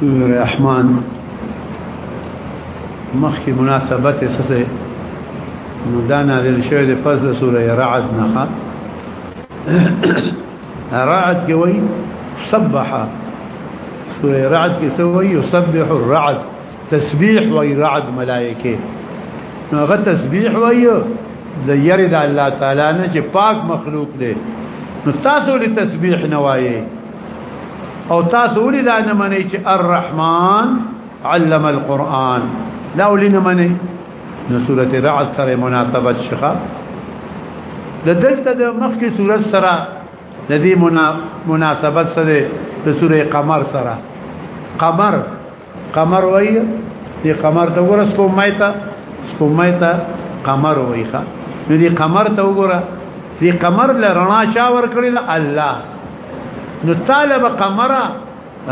سوره الرحمن مخکې مناسبت یې څه نو دا نازل شوی د پس د سوره رعد نه رعد کې وایي سبح سوره رعد کې څه وایي يسبح الرعد تسبيح وایي رعد ملائکه نو هغه تسبيح وایي د یری د الله تعالی نه چې پاک مخلوق دی نو تاسو له تسبيح نه وایي او تاسو ولې دا نه منئ چې الرحمن علم القرآن دا ولې نه منئ نو سورته رعد سره مناسبت شخه د دلته د مخکې سورته سره د دې مناسبت سره د سورې قمر سره قمر قمر وای دی قمر ته ورس په مایتا په مایتا قمر وای ښا نو دی قمر ته وګوره دی قمر له رڼا چا ور کړل الله نو طالب قمره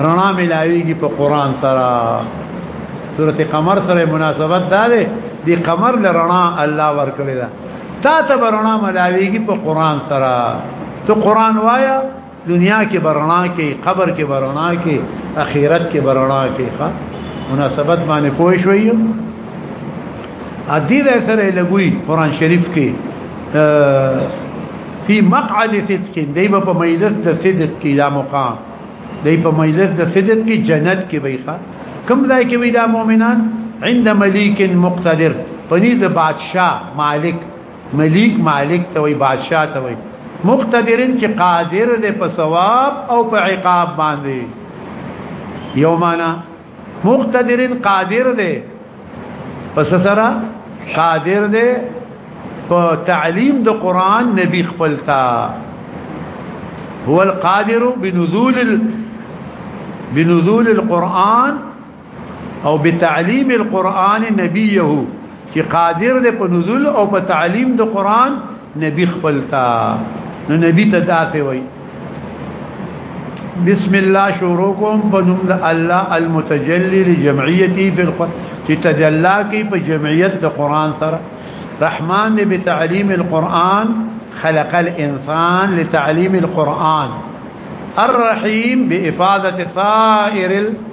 رڼا ملاویږي په قران سره سورته قمر سره مناسبت ده دی قمر له رڼا الله ور کړل تا ته رڼا ملاویږي په قران سره ته قران وایا دنیا کې برنا کې قبر کې برنا کې اخرت کې برنا کې ښا مناسبت باندې پوه شوي ادي له سره لګوي قران شریف کې فی مقعد صدق دی په مجلس د صدق کې دا مقام دی په مجلس د صدق کې جنت کې وي ښا کوم ځای کې وي دا مؤمنان عند مليك مقتدر پنيز بادشاہ مالک مليک مالک ته وي بادشاہ ته وي مقتدرن چې قادر دی په ثواب او په عقاب باندې یو معنا مقتدرن قادر دی پس سره قادر دی په تعلیم د قران نبی خپلتا هو القادر بنزول ال... بنزول القران او بتعلیم القرآن نبیه چې قادر دی په نزول او په تعلیم د قرآن نبی خپلتا نو نبی ته داسې وای بسم الله شروع کوم په نوم د الله المتجلی لجمعیتی فی القرآن چې تجلا کی په جمعیت د قرآن سره رحمان دی بتعلیم القرآن خلق الانسان لتعلیم القرآن الرحیم بافاده سائر القرآن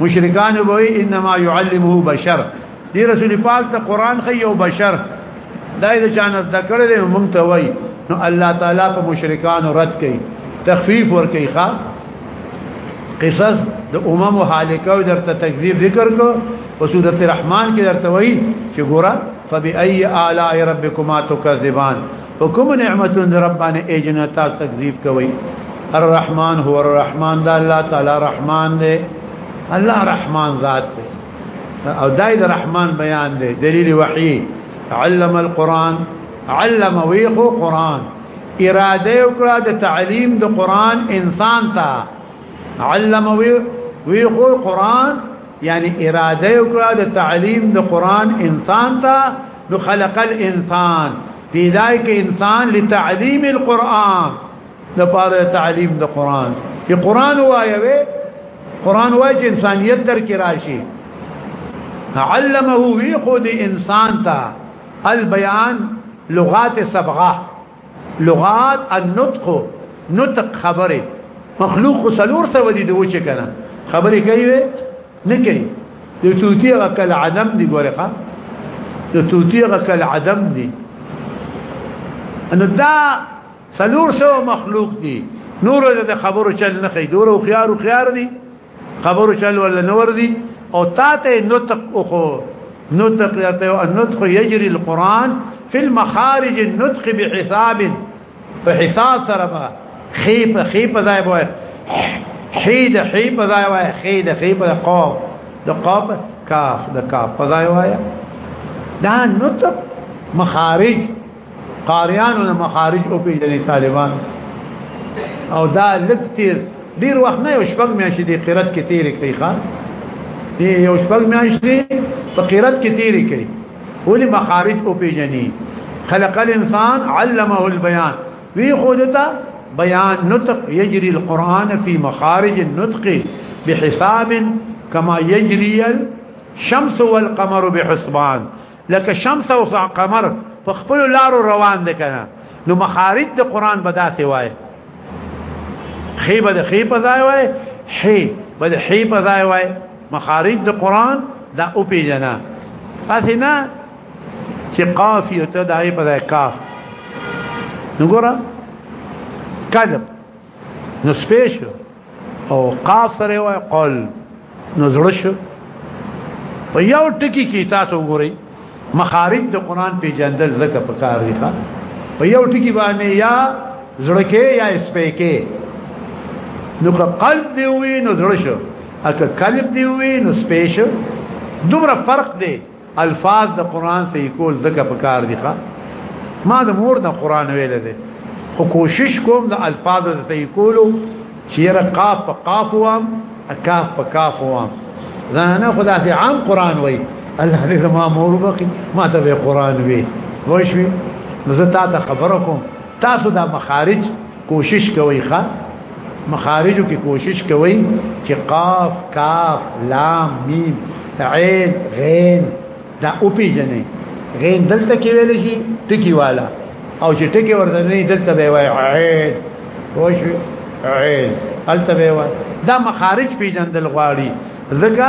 مشرکان به انما يعلمه بشر دی رسول پاک ته قران خي یو بشر دای د چانه ذکر لري مونږ ته وای نو الله تعالی په مشرکان رد کوي تخفیف ور کوي ښا قصص د امم حالکه او درته تکذیب ذکر کو په سورۃ الرحمن کې درته وای چې ګوره فبأي آلاء ربكما تكذبان حکم نعمتون در ربان ایجنا تاس تکذیب کوي الرحمن هو الرحمن دا الله تعالی رحمان دی الله رحمان ذات دی او دای د رحمان بیان دی دلیل وحی علم القرآن علم ویخو قرآن اراده وکړه د تعلیم د قرآن انسان ته علم ویخو قرآن یعنی اراده وکړه د تعلیم د قرآن انسان ته نو خلق الانسان پیدا کې انسان لتعلیم القرآن د پاره تعلیم د قرآن چې قرآن وایوي قرآن وایي چې انسانیت در کې راشي علمه وی خود انسان تا البیان لغات صبغه لغات النطق نطق خبره مخلوق خو سلور سره ودی دوه چې کنه خبرې کوي نه کوي د توتی غکل عدم دی ګورخه د توتی غکل عدم دی ان دا سلور سو مخلوق دی نور د خبرو چل نه خي دور او خيار او خيار دی خبرو چل ولا نور دي او تاته نطق اخو نطق يته النطق يجري القران في المخارج النطق بحساب فحساب سره خيف خيف ځای بوي حيد حيف ځای وای خيد خيف قاف د قاف کاف د کاف ځای وای دا نطق مخارج قاریانو مخارج او پیجنې طالبان او دا لږ تیر ډیر وخت نه یو شپږ میاشتې د قرات کې تیر کړی ښا دی یو شپږ میاشتې په قرات کې تیر کړی ولې مخارج او پیجنې خلق الانسان علمه البيان وی خودتا بيان نطق يجري القرآن في مخارج النطق بحساب كما يجري الشمس والقمر بحسبان لکه شمس او قمر په خپل لارو روان دي کنه نو مخارج د قران به داسې وای خې به د خې په ځای وای حې به د حې په ځای وای مخارج د قران دا او پیجنا اسینا چې قاف یو ته دای په ځای کاف نګورا کذب نو سپیش او قاف سره وای قل نو زړه شو په یو ټکی کې تاسو وګورئ مخارج د قران په جندل زکه په کار دی ښا په یو ټکی باندې یا زړه کې یا سپیکه نو قلب دی وی نو زړه شو اته قلب دی وی نو سپیش دومره فرق دی الفاظ د قران سي کول زکه په کار دي ښا ما د مور د قران ویل دي خو کوشش کوم د الفاظ د سي کولو چیرې قاف په قاف وام کاف په کاف وام زنانه خدا سي عام قران وای الله دې زما مور بقي ما ته قران وی وښوي زه تا ته خبرکم تاسو دا مخارج کوشش کوي ښا مخارجو کې کوشش کوي چې قاف کاف لام میم عین غین دا او پیجنې غین دلته کې ویل شي ټکی والا او چې ټکی ورته نه دلته به وای عین خوش عین الته به وای دا مخارج پیجندل غواړي ځکه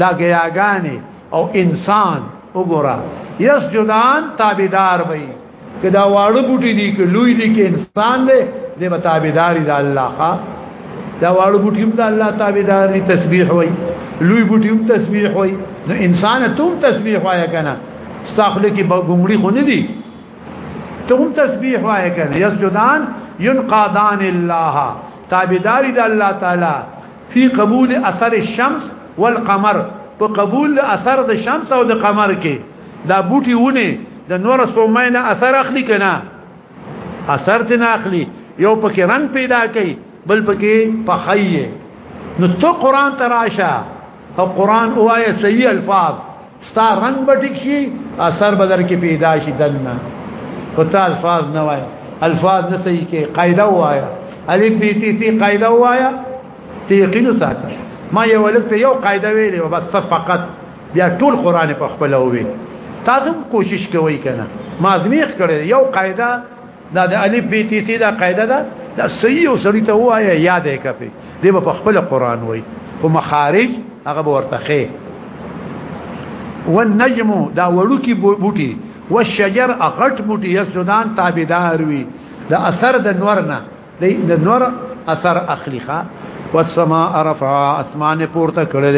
دا ګیاګانې او انسان وګوره یسجدان تابعدار وي کدا واړه بوټي دي کې لوی دي کې انسان دی دې به تابعداري د الله ښا دا واړه بوټي هم د الله تابعدار دي تسبیح وي لوی بوټي هم تسبیح وي نو انسان ته هم تسبیح وایا کنه استغفر کې ګمړي خو نه دي ته هم تسبیح وایا کنه یسجدان ينقادان الله تابعداري د الله تعالی فی قبول اثر الشمس والقمر په قبول اثر د شمس او د قمر کې دا بوټي ونه د نور سومینه اثر اخلي کنه اثر ته ناخلي یو پکې رنگ پیدا کوي بل پکې پخایي نو ته قران تراشه او قران وایا صحیح الفاظ ستا رنگ به ټیک شي اثر بدر کې پیدا شي دنه پتا الفاظ نه وای الفاظ نه صحیح کې قاعده وایا الف بی تی تی قاعده وایا تیقین ساته ما یو لکه یو قاعده ویلې او بس فقط بیا ټول قران په خپل وی تاسو کوشش کوئ کنه ما زمیخ کړی یو قاعده دا د الف بی تی سی دا قاعده ده دا صحیح او سړی ته وایا یاد یې کپی دی په خپل قران وای او مخارج هغه ورته خې والنجم دا وړو کی بوټي والشجر اغټ بوټي یسدان تابعدار وی دا اثر د نور نه د نور اثر اخلی ښا والسماء رفع اسمان پورته کړل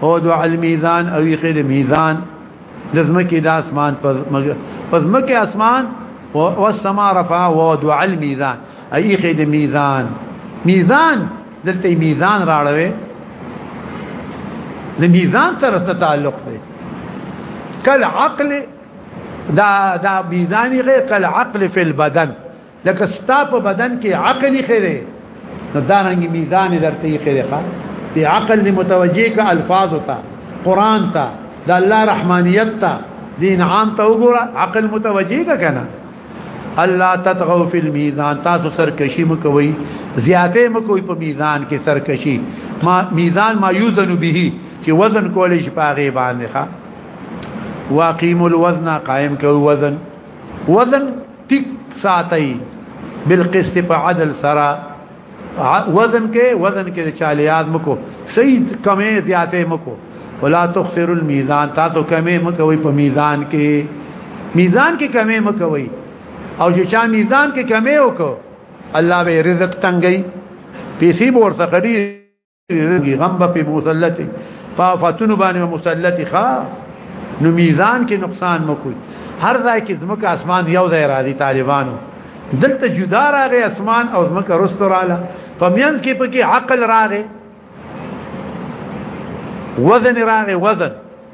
او دو علم میزان او یې میزان د زمکه د اسمان په زمکه اسمان او السما رفع ووضع الميزان اي خې د ميزان ميزان دلته ميزان راړوي د ميزان سره تعلق دی کل عقل دا دا ميزان غير کل عقل في البدن لکه ستا په بدن کې عقل خره نو دارنګ میزان درته خره ښا دی عقل دی متوجه ک الفاظ تا قران تا د الله رحمانیت تا دین عام ته وګوره عقل متوجه ک کنه الله تطغوا فی المیزان تاسو سرکشی مکوئ زیاته مکوئ په میزان کې سرکشی ما میزان ما یوزن به چې وزن کولې شي پاغه باندې ښا واقیم الوزن قائم کوي وزن وزن ټیک ساتي بالقسط په عدل سره وزن کې وزن کې چاله یاد مکو صحیح کمې زیاتې مکو ولا تخسر الميزان تاسو کمې مکوي په میزان کې میزان کې کمې مکوي او چې چا میزان کې کمې وکړو الله به رزق تنګي پیسې بور څخه غم به په مسلط پافتون باندې مسلط ښا نو میزان کې نقصان مکو هر ځای کې زمکه اسمان یو ځای راځي طالبانو دلته جدا راغی اسمان او زمکه رستوراله په میانس کې پکې عقل راغی وزن راغی وزن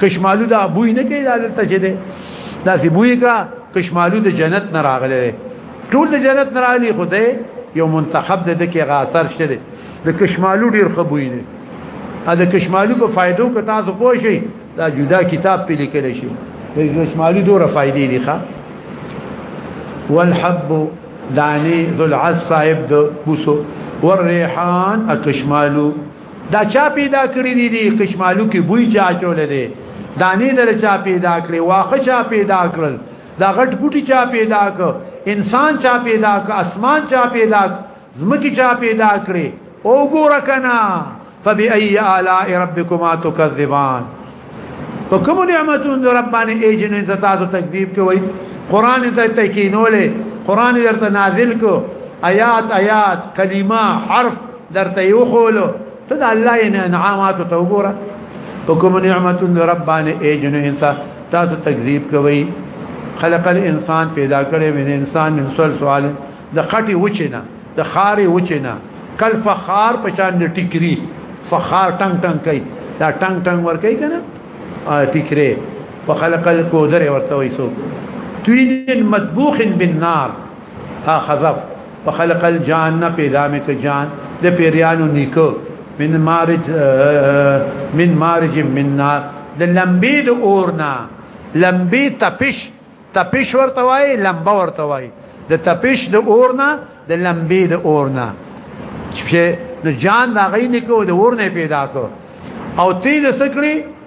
کشمالو دا بوی نه کوي دا دلته چې ده دا سی بوی کا کشمالو د جنت نه راغلی ټول د جنت نه راغلی خدای یو منتخب ده د کې غاثر شته ده د کشمالو ډیر خبوی نه ا د کشمالو په فائدو که تاسو پوه شئ دا جدا کتاب په لیکل شي د کشمالو دوره فائدې دي ښا والحب دانی ذو العصائب بوسو والريحان اکشمالو دا چا پیدا کړی دی دی قشمالو کې بوی چا چول دی دانی در چا پیدا کړی واخه چا پیدا کړل دا غټ بوټي چا پیدا ک انسان چا پیدا ک اسمان چا پیدا زمکی چا پیدا کړی او ګور کنا فبأي آلاء ربكما تكذبان په کوم نعمتون در رب باندې ایجن تاسو تکذیب کوي قران ته تکینولې قران درته نازل کو آیات آیات کلمه حرف درته یو خولو ته د الله انعامات ته وګوره حکم نعمت ربان اجن انسان تاسو تکذیب کوي خلق الانسان پیدا کړی من انسان من سل سوال د خټي وچنه د خاري وچنه کل فخار پشان د ټیکری فخار ټنګ ټنګ کوي دا ټنګ ټنګ ور کوي کنه ټیکره فخلق القدر ورته وي سو توین مطبوخ بالنار ها خذف فخلق الجان نه پیدا مې ک جان د پیریانو نیکو من مارج من مارج من نار د لمبي د اورنا لمبي تپش تپش ورته وای لمبه ورته وای د تپش د اورنا د لمبي د اورنا چې د جان دا غي نیکو د اورنه پیدا کو او تیل سکړي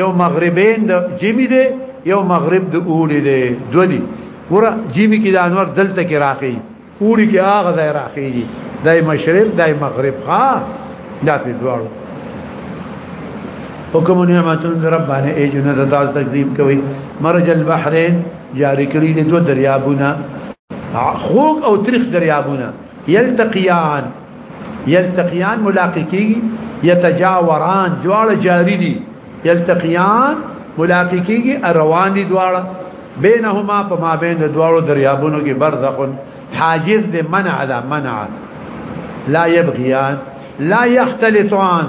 یو مغربین د جمی دی یو مغرب د اوړي دی دو دی ګوره جمی کې د انور دلته کې راخی اوړي کې هغه ځای راخی دی دای مشرب دای مغرب ها دا په دواړو حکم نعمتون رب باندې ایجنه د دال تکذیب کوي مرج البحرین جاری کړی د دو دریابونه خوک او تریخ دریابونه یلتقیان یلتقیان ملاقات کیږي یتجاوران دواړه جاری دي یلتقیان ملاقات کیږي روان دي دواړه بینهما په ما بین د دواړو دریابونو کې برزخ حاجز د منع ده منع لا يبغيان لا يختلطان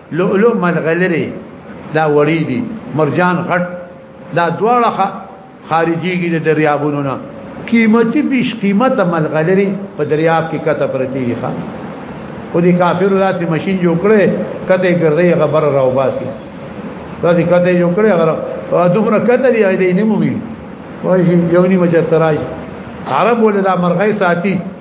لؤلؤ ملغلری دا وړي دي مرجان غټ دا دواړه خارجيږي د دریابونو نه قیمتي بیش قیمت ملغلری په دریاب کې کته پرتی دي ښا خو دي کافر ذاتي ماشين جوړ کړي کته ګرځي غبر راو باسي راځي کته جوړ کړي غره دومره کته دی اې دې نیمه وي وایي یو نیمه چرته راځي عرب ولدا مرغې ساتي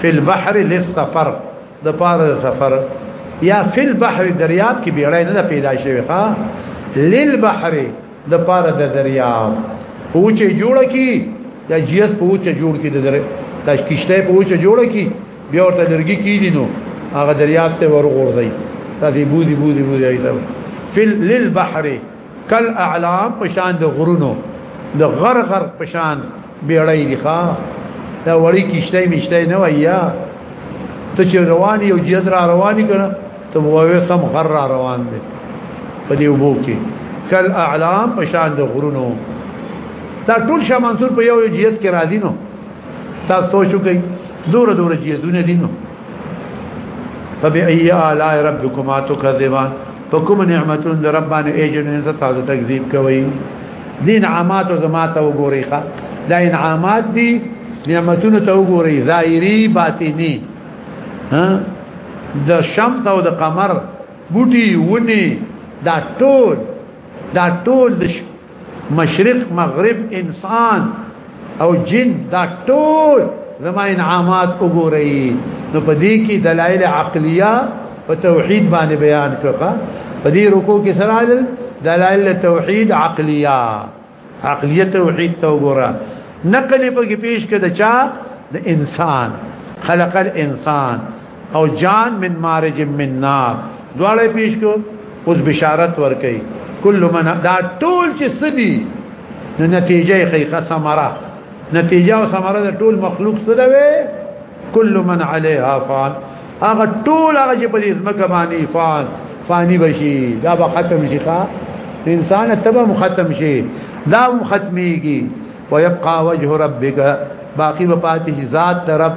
فی البحر للسفر د پاره سفر یا فی البحر دریاب کې بیړای نه پیدا شوی ښا للبحر د پاره د دریاب پوچه جوړ کی یا جیس پوچه جوړ کی د دریاب د کشته پوچه جوړ کی بیا ورته لرګي کیدی نو هغه دریاب ته ورغورځي تاسو بوزي بوزي بوزي ایته فل للبحر کل اعلام پشان د غرونو د غر غر پشان بیړی دی ښا دا وړی کیشته میشته نه ویا ته چې روان یو جد را روان کنه ته وایې سم غر را روان دی په دې وبو کې کل اعلام پشان د غرونو دا ټول شاه منصور په یو جیت کې راځي نو تاسو سوچو کوي دور دور جیتونه دي نو فبأي آلاء ربكما تكذبان په کوم نعمتون در رب باندې ایجن انسان تاسو تکذیب کوي دین عامات او زما ته وګوري ښا دا انعامات دي نعمتونه ته وګوري ظاهري باطني ها د شمس او د قمر بوټي ونی دا ټول دا ټول د مشرق مغرب انسان او جن دا ټول زما انعامات وګورئ نو په دې کې دلایل عقلیه په توحید باندې بیان کړه په دې رکو کې سره دلایل توحید عقلیه عقلیه توحید ته وګوره نقل په کې پیش کړه چا د انسان خلق الانسان او جان من مارج من نار دواړه پیش کو اوس بشارت ورکي کل من دا ټول چې سدي نو نتیجه یې خیخه ثمره نتیجه او ثمره د ټول مخلوق سره وي کل من علیها فان هغه ټول هغه چې په دې ځمکه باندې فان فانی بشي دا به ختم شي کا انسان تبه ختم شي دا ختميږي ويبقى وجه ربك باقي وفاته ذات رب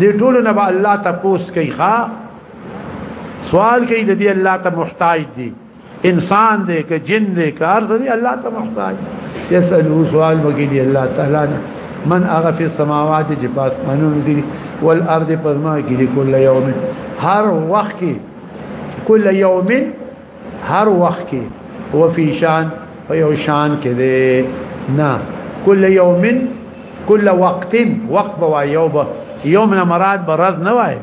دې ټول نه به الله ته پوس کوي ښا سوال کوي د دې الله ته محتاج دي انسان دې ک جن دې کار دې الله ته محتاج يسالو سوال وکړي دي الله تعالی نه من هغه په سماوات چې پاس قانون دي ول ارض پزما کې دي کله یوم هر وخت کې کله یوم هر وخت کې او فی شان په یو شان کې دی نه کل یوم کل وقت وقت بوا یوب یوم نه مراد برز نه وای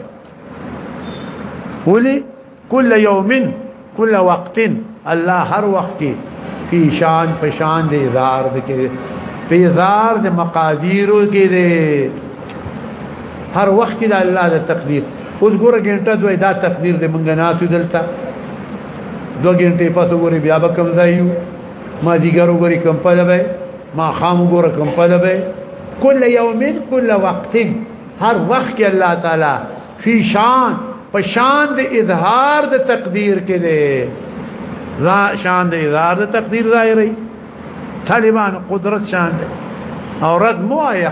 ولی کل یوم کل وقت الله هر وخت کې فی شان په شان دی زار د کې په زار د مقادیرو کې دی هر وخت کې الله د تقدیر اوس ګوره ګنټه دوی دا تقدیر دې مونږ نه اسو دلته دو ګنټه پس ګوري بیا به کم ځایو ما دیګر ګوري کم پاله به ما خام ګوره کم پاله به کل یوم کل وقت هر وخت کې الله تعالی فی شان په شان د اظهار د تقدیر کې دی را شان د اظهار د تقدیر ظاهري طالبان قدرت شان دی او رد مو آیا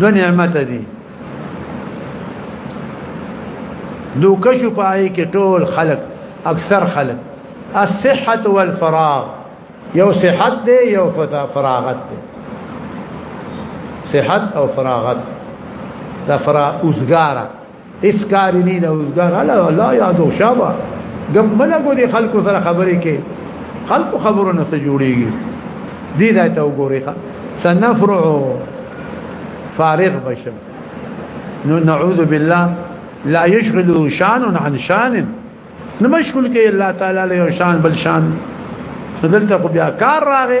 دو نعمت دي دو کشو پای کې ټول خلق اکثر خلق الصحه والفراغ یو صحت دی یو فراغت دی صحت او فراغت دا فرا اوزګاره اس کار نه دا وزګار الله الله یادو شابه ګمنه کو دي خلکو سره خبرې کې خلکو خبرو نه جوړيږي دې دا ته وګوري ښا سنفرع فارغ بشم نو نعوذ بالله لا يشغل شان عن شان نمشکل کې الله تعالی له شان بل شان فضلته بیا کار راغی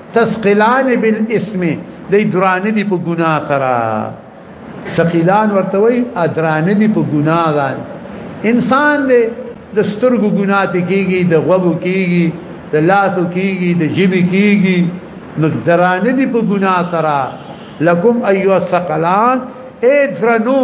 تسقلان بالاسم دی دران دی په ګناه سره سقیلان ورته وای ادران دی په ګناه ده انسان دی د سترګو ګناه ته کیږي د غوږو کیږي د لاسو کیږي د جیبي کیږي نو دران دی په ګناه سره لکم ایو سقلان اے درنو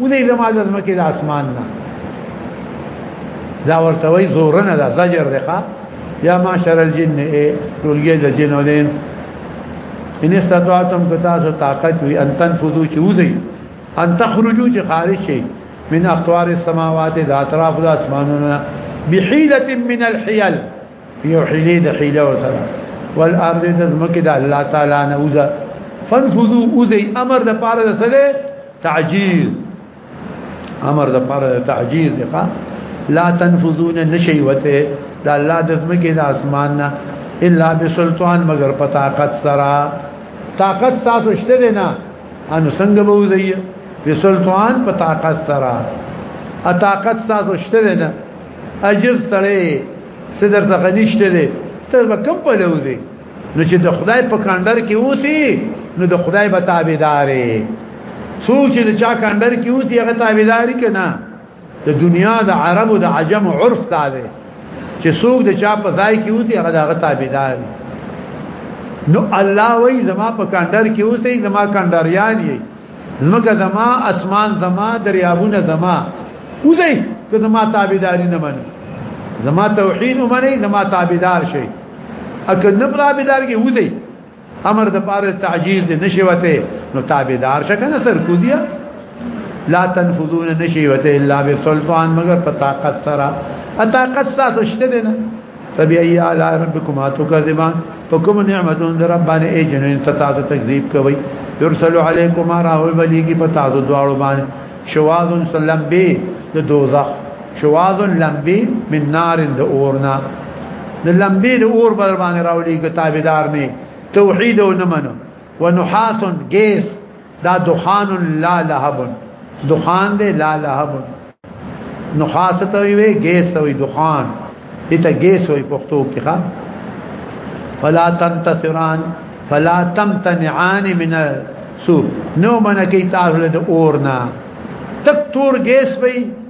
ودی زما د زمکه د اسمان نه دا ورته وای زورنه دا زجر دغه یا معاشر الجن ای ټولګه د جنو دین ان استطاعتم کتاسو طاقت وی ان تنفذو چودی ان تخرجو چې خارج شي من اقطار السماوات د اطراف د اسمانونو بحيله من الحيل یو حیله د حیله وسره والارض د زمکه د الله تعالی نه وځه فنفذو اوذي امر د پاره د سره تعجیل امر د پاره تعجیل دی لا تنفذون نشي وته دا الله د زمکه د اسمان نه الا بسلطان مگر په طاقت سره طاقت تاسو شته نه ان څنګه به وځي بسلطان په طاقت سره ا طاقت تاسو شته نه اجر سره سدر څخه نشته ته کوم په لوځي نو چې د خدای په کاندر کې اوسي نو د خدای به تابعدارې څوک چې د چا کاندر کې اوسي هغه تابعداري کنا د دنیا د عرب او د عجم عرف تا دی چې څوک د چا په ځای کې اوسي هغه هغه تابعدار نو الله وای زما په کاندر کې اوسي زما کاندریان یې زمګه زما اسمان زما دریابونه زما اوسي که زما تابعداري نه مني زما توحید ومني زما تابعدار شي اکه نه تابعدار کې وځي امر د پاره تعجیل دې نشي وته نو تابعدار شکه نه سر کو دیا لا تنفذون نشي وته الا بسلطان مگر په طاقت سره طاقت ساسو شته دې نه فبأي آلاء ربكما تكذبان فكم نعمت عند ربنا اي جنين ستاد تكذيب کوي يرسل عليكما راهو بليږي په تاسو دواړو باندې شواذ سلم به د دوزخ شواذ لمبي من نار د اورنا د لمبي د اور بر باندې راولي کتابدار می توحید او نمنو ونحاس گیس دا دخان لا لهب دخان دی لا لهب نحاس ته وی گیس وی دخان دته گیس وی پښتو کې ښا فلا تنتصران فلا تمتنعان من سو نو منکی تاسو له اورنا تک تور گیس وی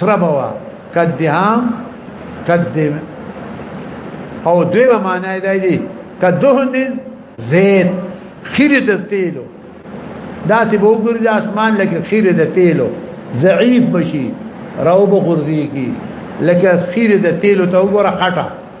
تربوا کدهام کدم او دویمه معنی دی دی کدهن زيت خیر د تیلو دا ته وګورئ د اسمان لکه خیر د تیلو ضعیف بشي راو بغردي کی لکه خیر د تیلو ته وګوره خټه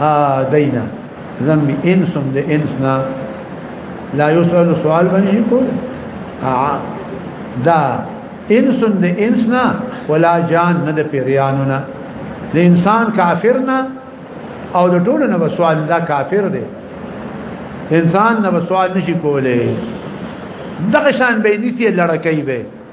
ها دینا ذنب انس د انسنا لا يسأل سوال باندې کو دا انس د انسنا ولا جان نه د پیرانو نه د انسان کافر نه او د ټولو نه سوال دا کافر دی انسان نه سوال نشي کولای دغه شان به نیتی لړکې به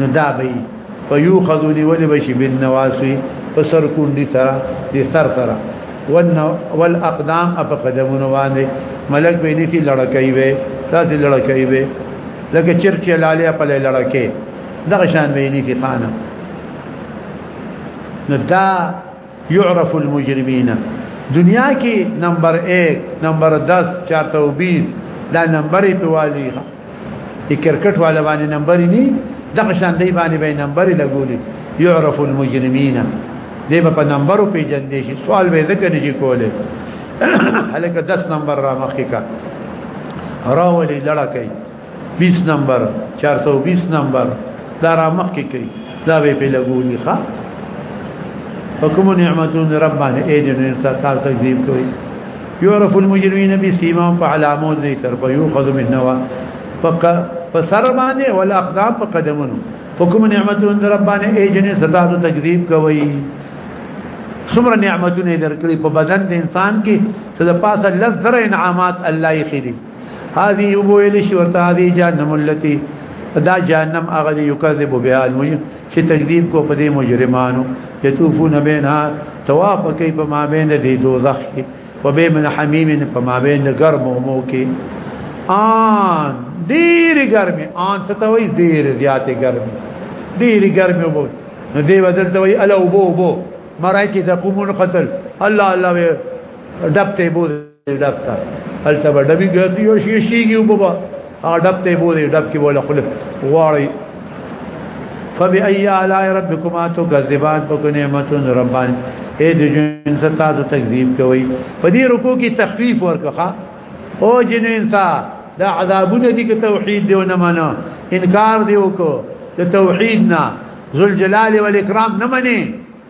نو دا به فیوخذو دی ولی بشي بالنواسي په سر کونډي سره دي سر سره والاقدام اپ قدمونو باندې ملک به نيتي لړکای وي تاسو لړکای وي لکه چرچ لاله په لړکه دغه شان به نيتي خانه نو دا يعرف المجرمين دنیا کې نمبر 1 نمبر 10 420 دا نمبر په والی ته کرکټ والا باندې نمبر ني دغه شان دی باندې به نمبر لګولي يعرف المجرمين دی په نمبر په جن دي شي سوال به ذکر شي کوله هلکه 10 نمبر را مخکې کا راولي لړکې 20 نمبر 420 نمبر دا را مخ کې کوي دا به په لګولي ښا حکم نعمتون رب باندې اجن انسان کار تکذیب کوي يعرف المجرمين بسيماهم فعلامون دي تر په یو خذ من نوا فق فسر باندې ولا اقدام په قدمونو حکم نعمتون رب باندې اجن ستاد تکذیب کوي څومره نعمتونه درکړي په بدن د انسان کې چې د پاسه لږ زره انعامات الله یې خېدي هذه يبويل شي ورته هذه جهنم التي دا جهنم هغه دی یکذب بها المجرم چې تکذیب کو په دې مجرمانو یتوفون بینها طواف کوي په ما بین دې دوزخ کې و به من حمیم په ما بین ګرم او مو کې آن ډیر ګرمي آن ستوي ډیر زیات ګرمي ډیر ګرمي وو نو دی بدل دوی الا وبو وبو مرای کې د قومون قتل الله الله ډبته بو ډب تا الته به ډبي ګرځي او شي شيږي او بابا هغه ډب ته بوله ډب کې بوله خپل غواړي فبأي آلاء ربكما تكذبان په نعمتون ربان اې د جن ستا ته تکذیب کوي په دې رکو کې تخفیف ورکخه او جن انسا دا عذابونه دي کې توحید دی نه معنا انکار دی وکړه د توحید نه ذل جلال والاکرام نه مني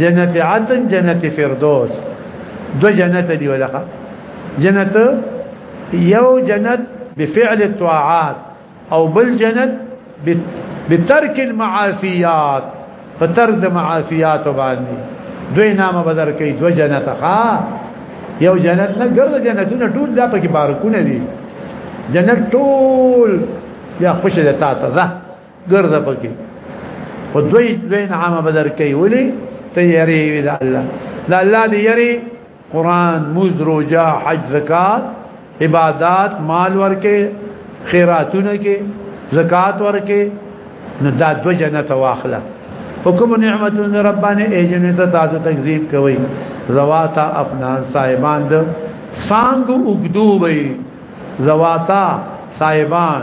جنت عدن جنت فردوس دو جنت دي ولخه جنت يو جنت بفعل الطاعات او بل جنت بترك المعاصيات فترد معاصيات باندې دوی نامه بدر کوي دو جنت ها یو جنت نه ګرځ جنتونه ټول دا پکې بارکونه دي جنت ټول یا خوش ده تا ته ګرځه پکې او دوی دوی نعمه بدر کوي ولي ته یری وی دا الله دا الله دی یری قران موز روجا حج زکات عبادت مال ورکه خیراتونه کې زکات ورکه نو دا دو جنت واخله حکم نعمتون ربانه ای جنت تاسو تکذیب کوي زواتا افنان صاحبان د سانګ وګدو وي زواتا صاحبان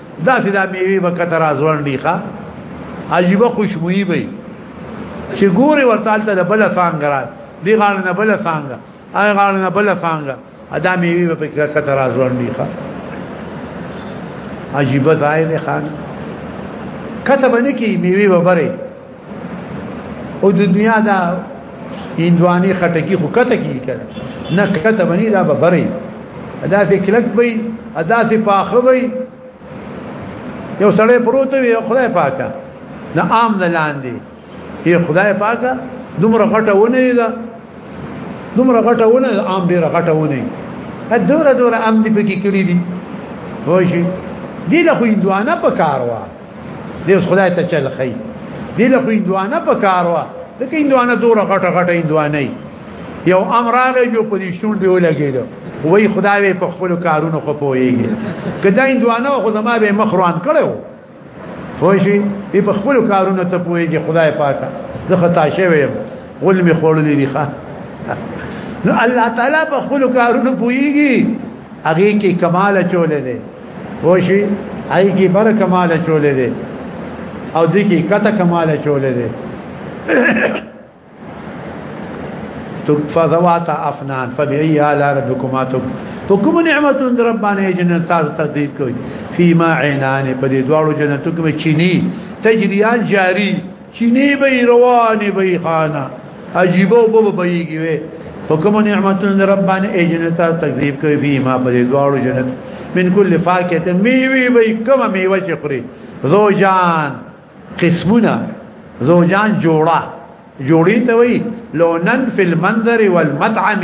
دا چې دا میوي به کتر ازوان دی ښا عجیب خوشبوئی به چې ګوري ورته د بل څنګه را دی غاړه نه بل څنګه آی غاړه نه بل څنګه ادا میوي به کتر ازوان دی ښا عجیب ځای دی خان کته باندې کې میوي وبره او د دنیا دا هندواني خټکی خو کته کی کړه نه کته بنی دا ببري ادا سي کلک وي ادا سي پاخه وي یو سړی پروت وي خدای پاکه نه عام نه لاندې یې خدای پاکه دومره غټه ونه ده دومره غټه ونه عام ډیره غټه ونه ده دوره دوره عام دې پکې کړی دي وای شي دي له هندوانه په کار وای دې اوس خدای ته چل خی دې له خو اندوانه په کار وا د کې اندوانه دوره غټه غټه اندوانه یو امر هغه جو په دې شون دی ولګیدو وای خدای په خپل کارونو خو پويږي کله اندوانه خو زما به مخروان کړو خو شي په خپل کارونو ته پويږي خدای پاکه زه خطا شوی غل می خورلې دي ښا نو الله تعالی په خپل کارونو پويږي هغه کې کمال چولې دي وشي هاي کی بر کمال چولې دي او دې کی کته کمال چولې دي تکفا ذوات افنان فبعي على ربكما تک فكم نعمت عند ربنا جنت تقدير کوي فيما عينان په دې دواړو جنتو کې چيني تجريان جاري چینی به رواني به خانه عجیب او به بهږي وي په کوم نعمتونو رب باندې اجنتا تکذیب کوي فيه ما په دواړو جنت من کل فاکهه میوي به کوم میوه چې خوري زوجان قسمونه زوجان جوړه جوړی ته وی لونن فی المنظر والمطعم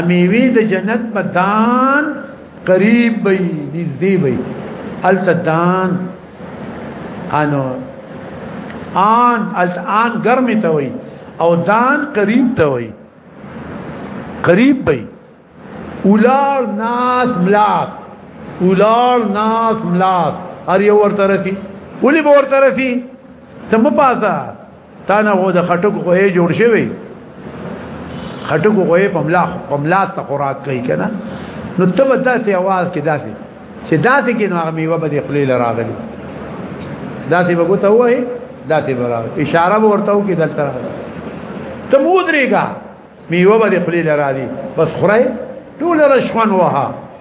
امیوی د جنت په دان قریب وي نږدې وي الته دان انو آن الته آن ګرم ته وي او دان قریب ته وي قریب وي اولار ناس ملاس اولار ناس ملاس هر یو ورته رسی ولی به ورته رسی ته مپاسه تا نه غو د خټک غوې جوړ شوی خټک غوې په ملا په ملا ته خوراک کوي کنه نو ته به داسې आवाज کې داسې چې داسې کې نو هغه میوه به د خپل لراغلی داسې به ګوته وای داسې به اشاره به ورته وکړي دلته ته مودريګا میوه به د خپل لراغلی بس خړای ټول رشوان وها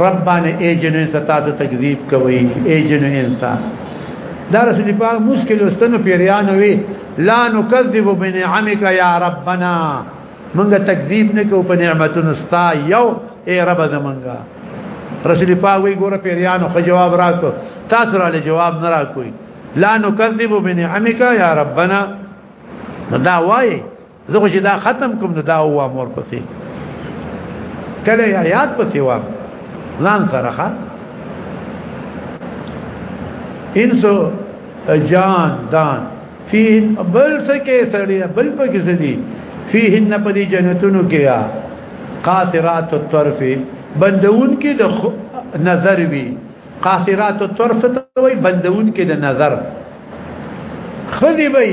رب باندې ایجن ستا ته تکذیب کوي ایجن انسان دا رسول پاک مشکل استنو پیریان وی لا نکذب بنعمک یا ربنا منګه تکذیب نه کو په نعمتونو ستا یو ای رب زمنګا رسول پاک وی ګوره پیریانو خو جواب راکو تاسو را له جواب نه راکوي لا نکذب بنعمک یا ربنا دا وای زه خو چې دا ختم کوم نو دا هو مور پسې کله یا یاد پسې و ځان سره ښه انسو جان دان فيه بل سکه سړی بل پکې سړي فيهن پدی جنتونو کې یا قاصرات الطرف بندون کې د نظر وی قاصرات الطرف ته وي بندون کې د نظر خذي وي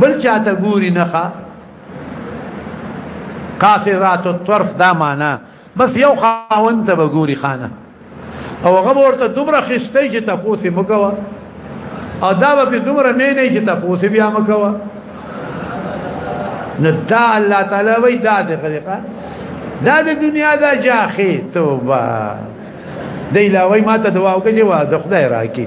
بل چاته ګوري نه ښا قاصرات الطرف دا معنا بس یو خاون ته وګوري خانه او هغه ورته دومره خسته چې تاسو مګوا او دا به دومره مې نه چې تاسو بیا مګوا نو دا الله تعالی وی دا د طریقه دا د دنیا دا جاخي توبه دی لا وای ما ته دعا وکړي وا د خدای راکی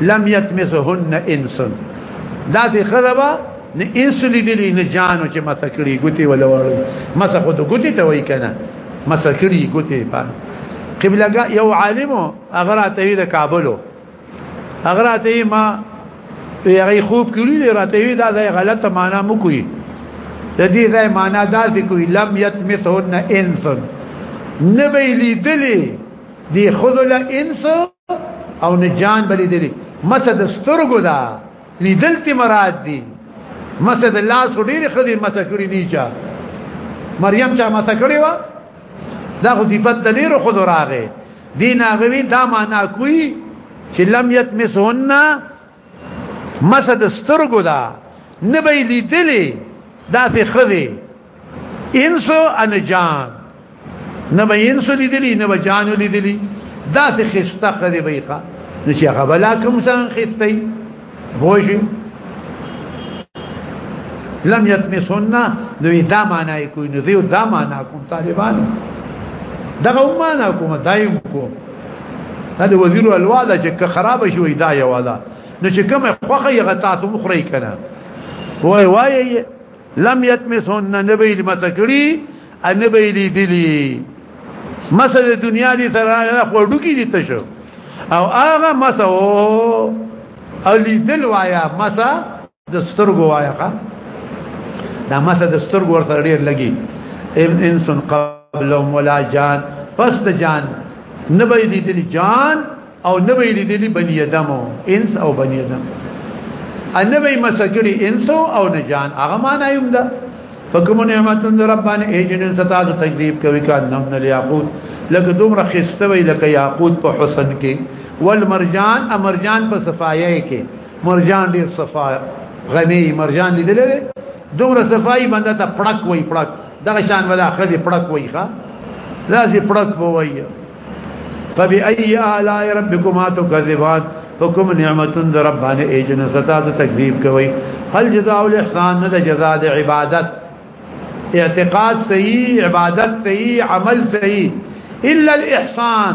لم يتمسهن انس دا دې خذبا نه انس لیدلی نه جانو چې مسکړي ګوتی ولا وړو مسه خود ګوتی ته وای کنه مسکړي ګوتی په قبلګه یو عالم اگر ته د کابلو اگر ته ما یغی خوب کړی دی راته وی دا ځای غلطه معنا مو کوي د دې ځای معنا دا دی کوي لم یتمثهن انس نبی لیدلی دی خذل انس او نه جان بلی دلی مسه د سترګو دا لیدل تی مراد دی مسه د لاس ډیر خدي مسه کړی نه چا مریم چا مسه کړی و دا خو صفت د ډیر خود راغې دین هغه دا معنا کوي چې لم یتمسهن مسه د سترګو دا نه به لیدلې دا په خزه انسو ان جان نه به انسو لیدلې نه به جان لیدلې دا څه خسته خزه به ښه نو چې هغه بلا کوم څنګه خسته وایي لم يتمسن نو دا معنا کوي نو دا معنا کوم طالبان دغه معنا کوم دایم کوم دا د وزیر الوا ده چې که خراب شي وای دا یو ده نو چې کومه خوخه یې غتاسو مخری کنه وای وای لم یتمسون نبی لمسکری نبی لیدلی مسه د دنیا دي تر خوړو کې دي تشو او هغه مسه او الیدل وایا مسه د سترګو وایخه دا مسه د سترګو ور سره ډیر لګي ام انسن قبل ولا جان پس د جان نه به لیدلی جان او نه به لیدلی بنی ادم انس او بنی ادم ان به مسکړي انس او نه جان هغه معنی هم ده فکم نعمت من ربان ایجن ستا د تکذیب کوي کان نم نل یاقوت لکه دومره خسته وی لکه یاقوت په حسن کې والمرجان امرجان په صفایه کې مرجان ډیر صفا غنی مرجان لیدل دي دومره صفائی بنده ته پړک وای پړک دغه شان ولا خدي پړک وای ښا لازم پړک وای فبأي آلاء ربكما تكذبان فكم نعمت ربان ايجن ستات تكذيب کوي هل جزاء الاحسان نه جزاء د عبادت اعتقاد صحیح عبادت صحیح عمل صحیح الا الاحسان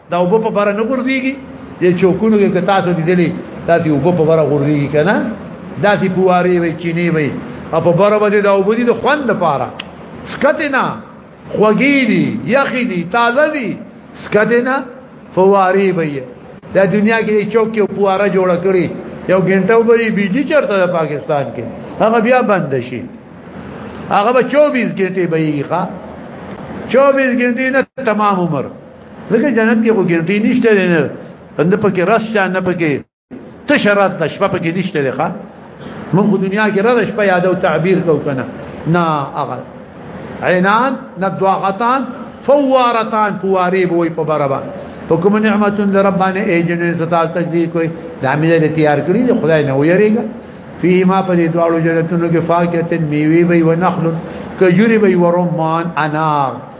دا وبو په بار نه ګرځيږي د چوکونو کې تاسو لیدلې تاسو وبو په بار ګرځيږي کنه دا دې بواري وي چيني وي او په بار باندې دا وبو دي د خوند لپاره سکتنا خوږی دي یخی دي تازه دي سکتنا فواري وي دا دنیا کې چوک کې پواره جوړ کړی یو ګنټه وبې بيجي چرته د پاکستان کې هغه بیا بند شي هغه به 24 ګنټه بېږي ښا 24 ګنټه نه تمام عمر ځکه جنت کې خو ګنټي نشته نه بنده پکې رس چا نه پکې تشرات د شپه پکې نشته ده ښا موږ دنیا کې رس شپه یاد او تعبیر کو کنه نه هغه عینان ندواغتان فوارتان فواری بوي په برابر په کوم نعمتون در ربانه ایجنې ستا تجدید کوي د امید تیار کړی خدای نه ویریږي فيما په دې دواړو جنتونو کې فاکهه میوه وي ونخل کجوري وي ورمان انار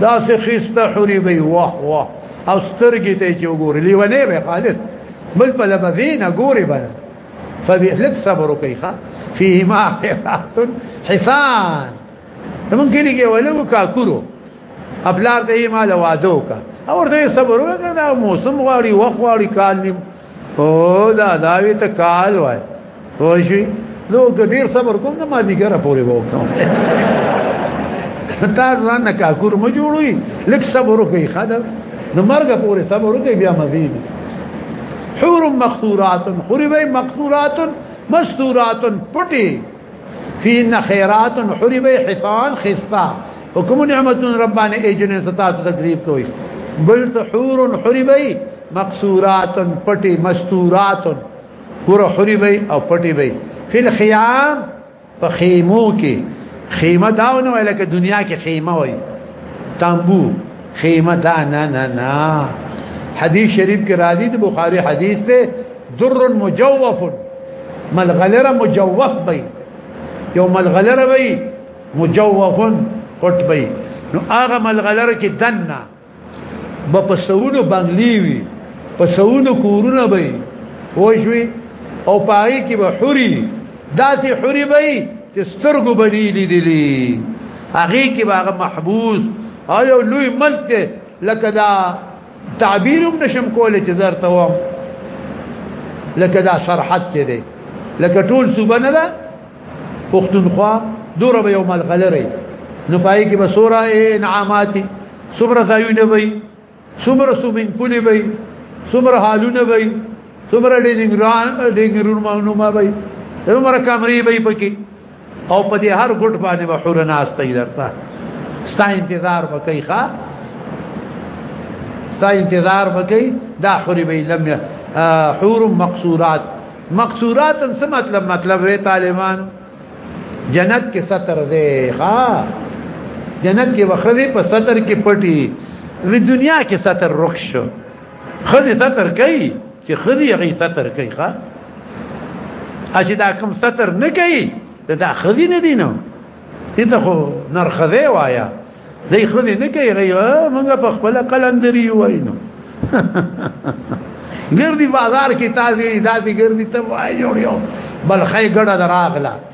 دا سه خسته حوري وي واه واه او سترګې ته چې وګوري لیونه به خالص بل په لبذین ګوري بل فبهلک صبر کوي ښا فيه ما حسان تمون کې لګي ولو کا کورو خپلار ته یې مال وادو کا او ورته صبر وکړه دا موسم غواړي وخت غواړي کال نیم او دا داوی ته کال وای وشي زه ګډیر صبر کوم نه ما دي ګره پورې وکم تا ځان نه کاکور مو جوړوي لک صبر کوي خدای نو مرګ پورې صبر کوي بیا مزید حور مقصورات خربه مقصورات مستورات پټي فيهن خيرات حرب حصان خستا وكم نعمت رباني اجن ستات تقريب کوي بل حور حرب مقصورات پټي مستورات ور حرب او پټي وي في الخيام فخيمو کې خيمه داونه ولا کې دنیا کې خيمه وي تامبو خيمه دا نه نه نه حدیث شریف کې راځي د بخاری حدیث ته در مجوف ملغلره مجوف بي یو ملغلره بي مجوف پټ بي نو هغه ملغلره کې دنه با په سونو بنگلی وي په سونو کورونه وي وښوي او پای کې به حوري داسې حوري وي چې سترګو بني لیدلې هغه کې به هغه محبوس او یو لوی ملک لکه دا تعبیر هم نشم کولای چې درته و لکه دا سرحد چې دی لکه ټول صوبه نه ده پښتونخوا دوره به یو ملغلره نو پای کې به سوره انعامات صبر زایونه وي صبر سومن کلی وي صبر حالونه وي صبر ډینګران ډینګرون مونږه وي عمر کمرې وي پکې او په دې هر ګټ باندې به حور ناس ته درته ستا انتظار وکي ښا ستا انتظار وکي دا حور به لم حور مقصورات مقصورات څه مطلب مطلب وې طالبان جنت کې ستر دی ښا جنت کې وخذې په ستر کې پټي وی دنیا کې ستر رخ شو خذې ستر کوي چې خدي غي ستر کوي ښا اجي دا کوم ستر نه کوي دا خدي نه دي نو ته خو نرخذه وایا دای خدي نه کوي غي موږ په خپل قلندري واینو ګردي بازار کې تازه داسې ګردي ته وای جوړ یو بلخې ګړه دراغله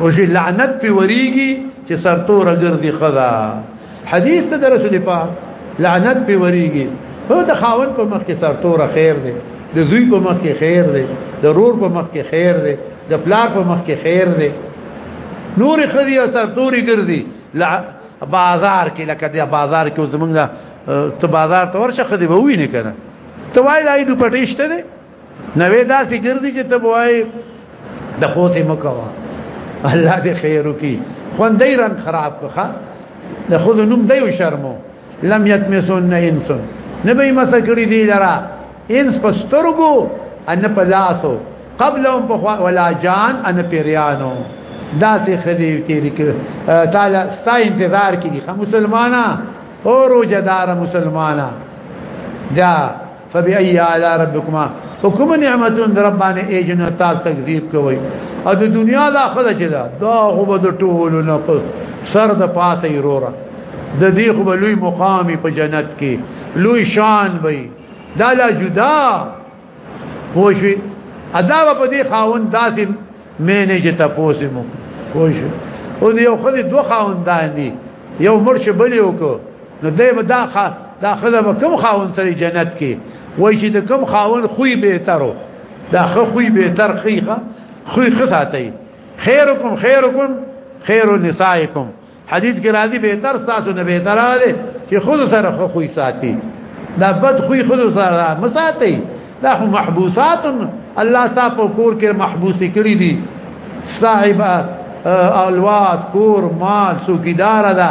او چې لعنت په وریږي چې سرتور ګرځي خدا حدیث ته رسول پاک لعنت په وریږي هو د خاون په مخ کې سرتور خیر دی د زوی په مخ کې خیر دی د رور په مخ کې خیر دی د پلار په مخ کې خیر دی نور خدي او سرتوري ګرځي بازار کې لکه د بازار کې زمونږ ته بازار ته ورشه خدي به ویني کنه ته وای دا ایډو پټیشته دی نو دا سي ګرځي چې ته وای د پوتې مکوا الله دې خیر وکي خوندې رن خراب کړه د خود نوم دی شرمو لم یتمسون انس نبی مسکړي دی لرا انس پسترګو ان پلاسو قبلهم بخوا ولا جان ان پیریانو داسې خدي تیری کړ تعالی ستا انتظار کړي خو مسلمانانه او روزدار مسلمانانه دا فبأي آلاء ربكما حکم نعمتون در ربانه ایجن تال تکذیب کوي او د دنیا د اخره چې دا دا خو به د ټولو نه پس سر د پاسه ایروره د دې خو به لوی مقام په جنت کې لوی شان وي دا لا جدا خوشي ادا په دې خاون داسې مینه چې تاسو مو خوشي او دې خو دې دوه خاوندان دي یو مرشه بلی وکړو نو دې به دا خا دا خزه به کوم خاون سره جنت کې وای چې د کوم خاون خوې به ترو دا خو خوې به تر خيخه خوې خساتې خيرکم خيرکم خير نسائکم حدیث کې راځي به تر تاسو نه به تراله چې خود سره خو خوې ساتي دا بد خوې خود سره مساتي دا هم محبوسات الله تاسو کور کې محبوسي کړی دي صاحب اولاد کور مال سوګیدار ده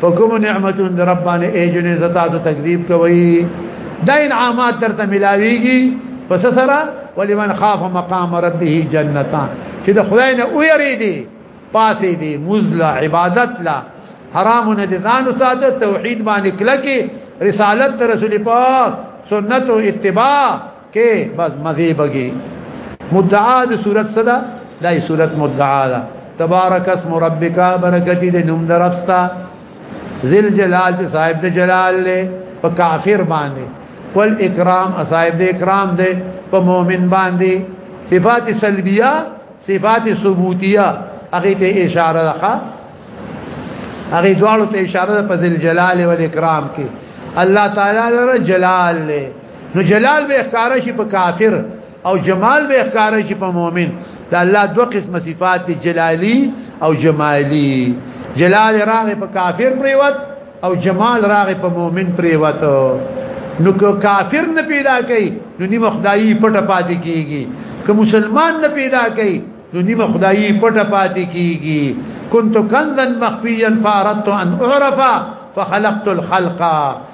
فکم نعمتون در ربان ایجن زتاتو تکذیب کوئی دا انعامات تر تا ملاویگی پس سرا ولمن خاف مقام ربه جنتان چې د خدای نه اویری دی پاتې دی مزلا عبادت لا حرام نه دي ځان ساته توحید باندې کلکه رسالت رسول پاک سنت او اتباع کې بس مزه بګي مدعا د صورت صدا دای صورت مدعا ده تبارک اسم ربک برکتی د نوم درستا ذل جلال چې صاحب د جلال له په کافر باندې ول اکرام صاحب د اکرام دی په مؤمن باندې صفات سلبیه صفات ثبوتیه هغه ته اشاره ده هغه دواړو ته اشاره ده په ذل جلال او اکرام کې الله تعالی لره جلال له نو جلال به اختاره شي په کافر او جمال به اختاره شي په مؤمن دا الله دو قسم صفات دي جلالي او جمالي جلال راغ په کافر پریوت او جمال راغ په مؤمن پریوت نو که کافر نه پیدا کوي نو نیمه خدایي پټه پاتې کیږي که مسلمان نه پیدا کوي نو نیمه خدایي پټه پاتې کیږي كنت كنزا مخفيا فاردت ان اعرف فخلقت الخلق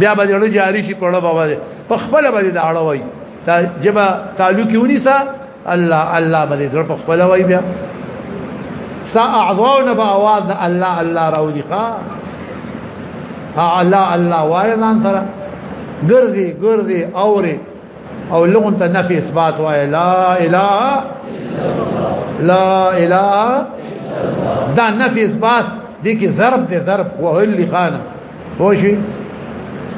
بیا به له جاری شي په اړه باندې په خپل باندې دا اړه وای دا جبا تعلق ونیسا الله الله باندې در په خپل وای بیا سا اعضاونه په आवाज د الله الله راوځي ښا الله الله وای ځان سره ګرځي ګرځي اوري او لغون ته نفي اثبات وای لا اله لا اله دا نفي اثبات دي کې ضرب دي ضرب وهل خانه پوشی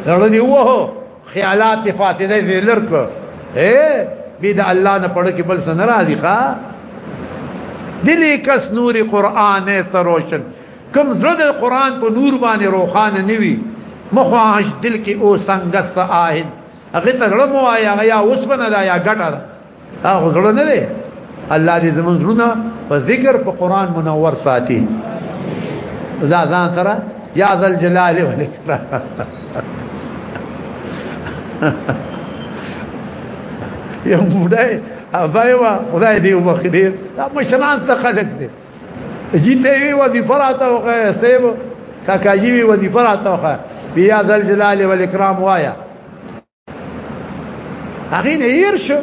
رړنی وو خیالات فاتنه زیلر کو اے بيد الله نه پړ کې بل سن راضي ښا دلی کس نور قران ته روشن کم زړه د قران په نور باندې روخان نیوي مخواش دل کې او څنګه ساهد هغه ته رمو آیا یا اوس بنه دا یا ګټه هغه زړه نه دی الله دې زموږ زړونه په ذکر په قران منور ساتي دا ځان سره یا ذل جلال والاکرام یو مړای ابایوا خدای دې وبخیر دا مشران ته خلق دي جیته وی وظیفه راته وخه سیب کاکاجی وی وظیفه راته وخه بیا ذل جلال والاکرام وایا هغه نه هیر شو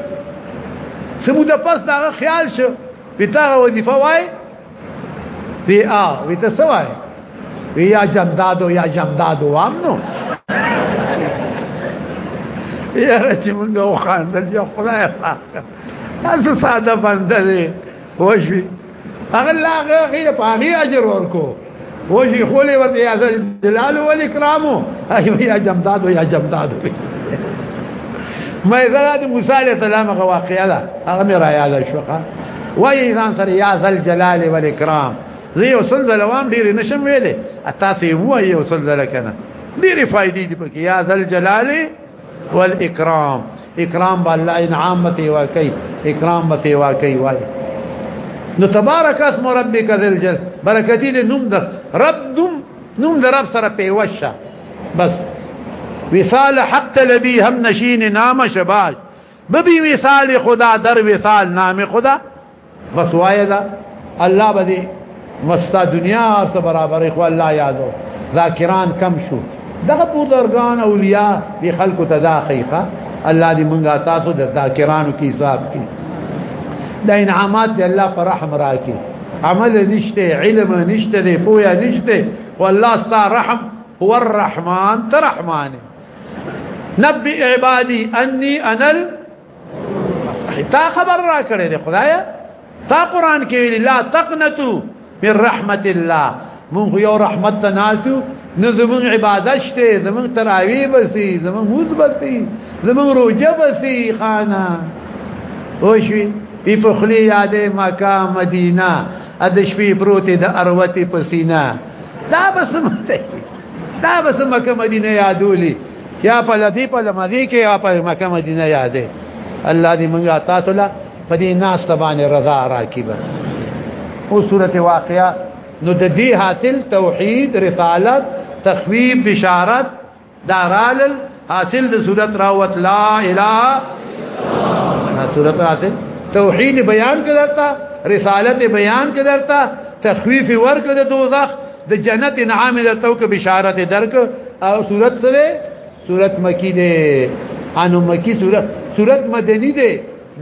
سموده پس دا خیال شو پیتاغه وظیفه وای بی آ وی ته سوای وی یا جمدادو یا جمدادو وام نو یاره چې موږ وخاندل چې خدای پاک تاسو ساده بنده دی وښوي هغه لا غیر په هغه اجر ورکو وجه خولې ورته یا جلال او اکرام ایو یا جمداد یا جمداد ما زړه د موسی علی السلام غو واقعیا دا هغه مې را یاد شوخه وای ځان سره یا ذل جلال و اکرام زه یو سل زلوام ډیر نشم ویلې اته سی وای یو سل زل کنه ډیر فائدې دي پکې یا ذل جلال والاکرام اکرام با الله انعام متي واکي اکرام متي واکي وای نو تبارک اسم ربک ذل جل برکتی دې نوم در رب نوم نوم در رب سره پیوشه بس وصال حق لبی هم نشین نام شباش ببی وصال خدا در وصال نام خدا رسوای دا الله بدی مستا دنیا سره برابر خو الله یادو ذاکران کم شو دغه بزرگان اولیاء دی خلق تداخیخه الله دې مونږه تاسو د ذاکرانو کې حساب کې دا انعامات دې الله پر رحم راکې عمل نشته علم نشته پویا نشته والله ستا رحم هو الرحمن ترحمانه نبي عبادي اني انا تا خبر را کړې ده خدایا تا قران کې ویل لا تقنتو من رحمت الله مونږ یو رحمت ته ناشو نو زمون عبادت شته زمون تراوی بسی زمون موز بسی زمون روجه بسی خانا وشوی ای فخلی یاده مکا مدینه ادشوی پروت د اروتی پسینه دا به سمته دا به سمکه مدینه یادولې یا په لدی په لمدی کې یا په مکه مدینه یادې الله دې موږ تاسو لا په دې ناس باندې رضا راکې بس او سورته واقعا نو د دې حاصل توحید رسالت تخویب بشارت دا رالل حاصل د صورت راوت لا اله دا صورت حاصل توحید بیان کړتا رسالت بیان کړتا تخویف ورک د دوزخ د جنت انعام درته او بشارت درک او صورت سره صورت مکی ده انو مکی صورت صورت مدنی ده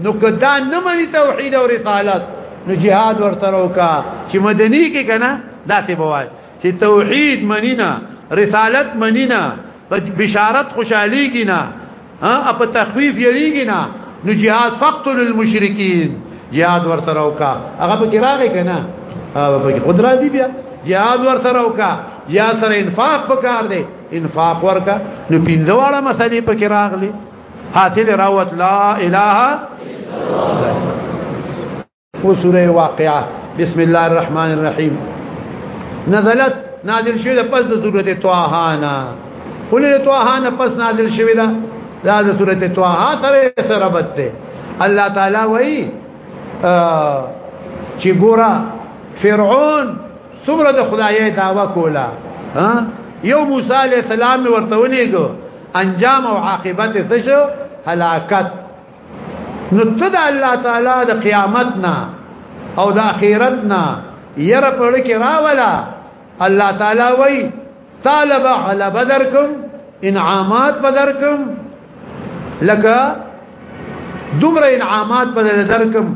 نو کدا نه مانی توحید او رسالت نو جهاد ورته وکا چې مدنی کې کنه داسې بوای چې توحید منینا رسالت منینا بشارت خوشاليږي نه ا په تخفیف یریږي نه نو جهاد فقتل المشرکین جهاد ور سره وکا هغه به راغی کنه هغه به قدرت دی بیا جهاد ور سره وکا یا سره انفاق پکار دی انفاق ورکا نو پینځواړه مسلې پکې راغلي حاصل راوت لا اله الا الله او سوره واقعه بسم الله الرحمن الرحیم نزلت نازل شوی د پس د سوره طه نه ولې طه نه پس نازل شوی دا دا د سوره طه سره سره بته الله تعالی وایي چې ګورا فرعون څومره د خدای دعوا کولا ها یو موسی علی السلام ورته ونیګو انجام او عاقبت څه شو هلاکت نو ته د الله تعالی د قیامت نه او د اخرت نه یره په لړ کې راولا الله تعالی وای طالب علی بدرکم انعامات بدرکم لکه دومره انعامات بدل درکم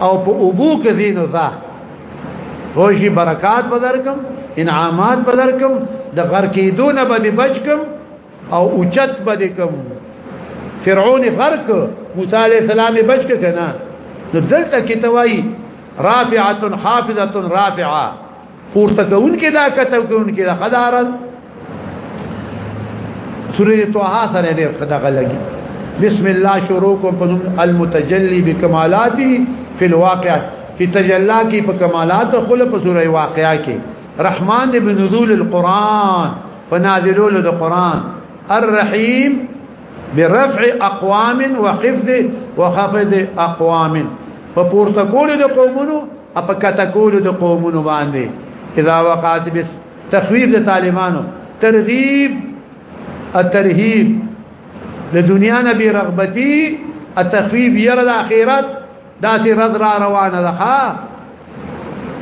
او په ابو کې دینو ځه روشي برکات بدرکم انعامات بدرکم د غر کې دونه به بچکم او اوچت بده کوم فرعون غرق موسی علیہ السلام بچ کنا نو دلته کې توای رافعه حافظه رافعه پورته کون کې دا کتل کون کې دا خدارل سورې توه سره دې خدغه لګي بسم الله شروع کوم په المتجلی بکمالاتی فی الواقع فی تجلا کی په کمالات خپل په سورې واقعا کې رحمان بنزول القرآن په نازلولو د قران الرحیم برفع اقوام وخفض وخفض اقوام په پورته کولو د قومونو اپ کته کولو د قومونو باندې اذا وقعت بس تخویف د طالبانو ترغیب الترهیب د دنیا نه بی رغبتی التخویف یره د اخرت داسې رز را روانه ده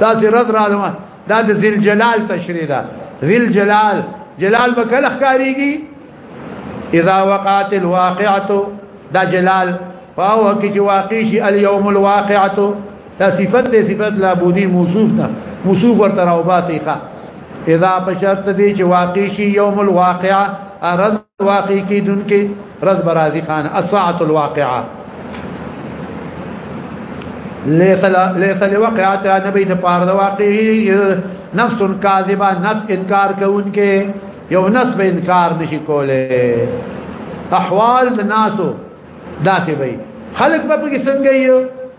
داسې رز را روانه دا د ذل جلال تشریح ده ذل جلال جلال به کله ښکاریږي اذا وقعت الواقعه دا جلال فهو کی چې واقع شي اليوم الواقعه دا صفت دې صفت لا بودی موصوف نه موصوف ورته راوباتې ښه اذا بشرت دې چې واقع شي يوم الواقعه ارز واقع کیدونکې رز برازي خان الساعه الواقعه ليس ليس لوقعات نبي د پاره د واقعي نفس کاذبه نفس انکار کوونکې یو نفس به انکار نشي کوله احوال د ناسو داسې وي خلق په کې څنګه یو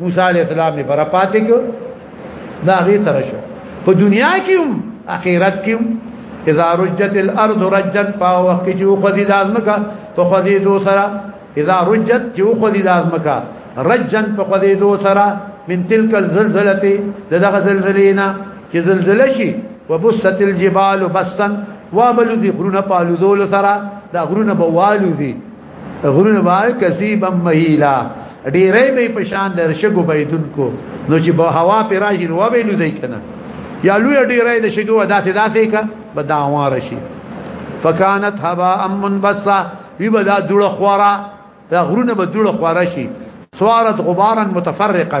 موسی علی السلام یې پر پاتې کو دا غي سره شو په دنیا کې هم اخرت کې هم اذا رجت الارض رجا فهو وقت چې خو دې ازمکا په خو دې دو سره اذا رجت چې خو دې ازمکا رجا په خو دې دو سره من تلك الزلزله دغه زلزلینا چې زلزله شي وبست الجبال بسا وابلو دي غرونه پالو دول سره دا غرونه بوالو دي غرونه وای کسیبا مهیلا ډیرې به په شان د شګو بيدونکو نو چې به هوا پر راځي نو به لوزي کنه یا لوی ډیرې د شګو داسې داسې کا به دا وار شي فکانت هوا امن بسا وی به دا دوړه خورا دا غرونه به دوړه خورا شي سوارت غبارا متفرقا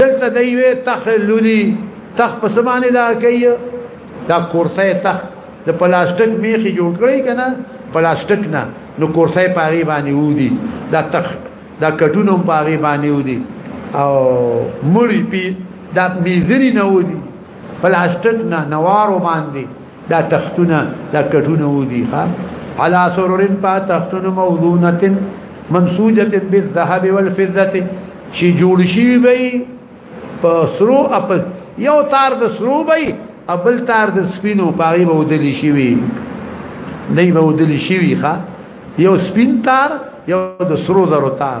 دلته دی وی تخللی تخ په سمانه دا کوي دا کورسه تخ د پلاستیک میخي جوړ کړی کنه پلاستیک نه نو کورسه پاغي باندې ودی دا تخ دا کټونو پاغي باندې ودی او مړی پی دا میزری نه ودی پلاستیک نه نوارو باندې دا تختونه دا کټونه ودی ها على سرر پا تختونه موضونه منسوجه بالذهب والفضه چې جوړ شي وي په سرو اپ یو تار د سرو وي ابل تار د سپینو پاغي به ودلی شي وي نه به ودلی شي وي ښا یو سپین تار یو د سرو زرو تار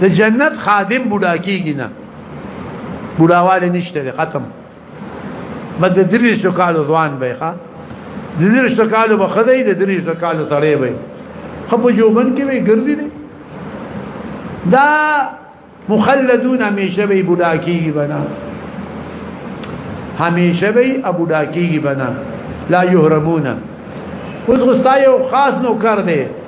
د جنت خادم بوډا کیږي نه بوډاواله نشته دی ختم بد درې شو کال ځوان به ښا د درې شو کال به خدای د درې شو کال سړی به خپ جوبن کې وي ګرځي دي دا مخلدون همیشه به بوډا کیږي بنا همیشه به ابو ډاکیږي بنا لا یهرمون اوس غصه یو خاص نو کار دی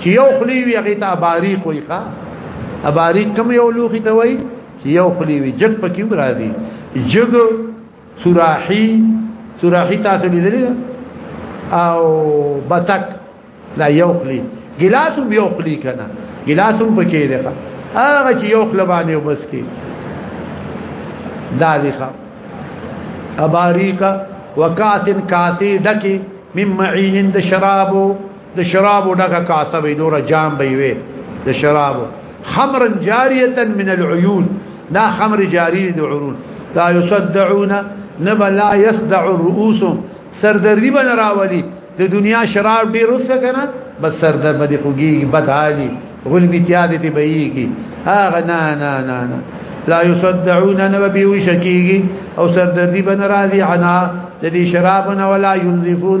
چې یو خلی وی هغه ته باریک وای ښا باریک کم یو لوخي ته وای چې یو خلی وی جګ پکې راځي جګ سراحي سراحي تاسو لیدل او بتک لا یو خلی ګلاس هم یو خلی کنه ګلاس هم پکې دی هغه چې یو خلی باندې وبس کې دا دی ښا اباریکا وکاسن کاسی دکی مم معین د شرابو د شرابو ډکه کاسه به دوره جام به وي د شرابو خمرا جاريه من العيون دا خمر جاري د عيون لا يصدعون نبا لا يصدع الرؤوس سردردي بن راولي د دنیا شراب ډیر وس کنه بس سردرد باندې خوږي بدحالي غل میتیاد دي بهيږي هغه نه نه نه نه لا يصدعون نبا بيوي شکيږي او سردردي بن راضي عنا د دې شرابنا ولا ينزفون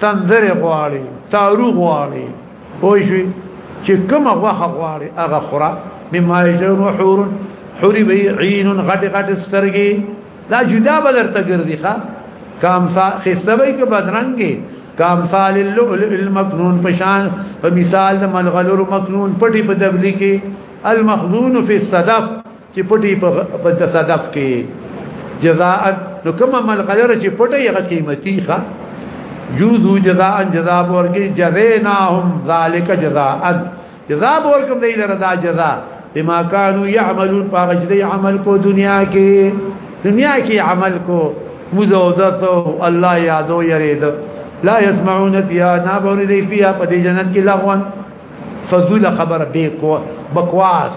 تندر غواړي تارو غواړي وای شي چې کوم غوخه غواړي هغه خورا مما یشرب حور حوری به عین غټ غټ سترګي دا جدا بدر ته ګرځي ښا کام سا خسبای ک بدرنګي کام سال اللؤلؤ المكنون پشان په مثال د ملغلور مكنون پټي په دبلي کې المخزون في الصدف چې پټي په تصادف کې جزاء نو کوم عمل غیر چې پټي هغه قیمتي ښه یوذو جزاء جزاء ورګي جزیناهم ذالک جزاء جزاء ورکم دی دردا جزاء بما كانوا يعملون فغجدي عمل کو دنیا کې دنیا کې عمل کو مزودت الله یادو یرید لا يسمعون فيها نابور دی فيها په جنت کې لغون فضول خبر به کو بکواس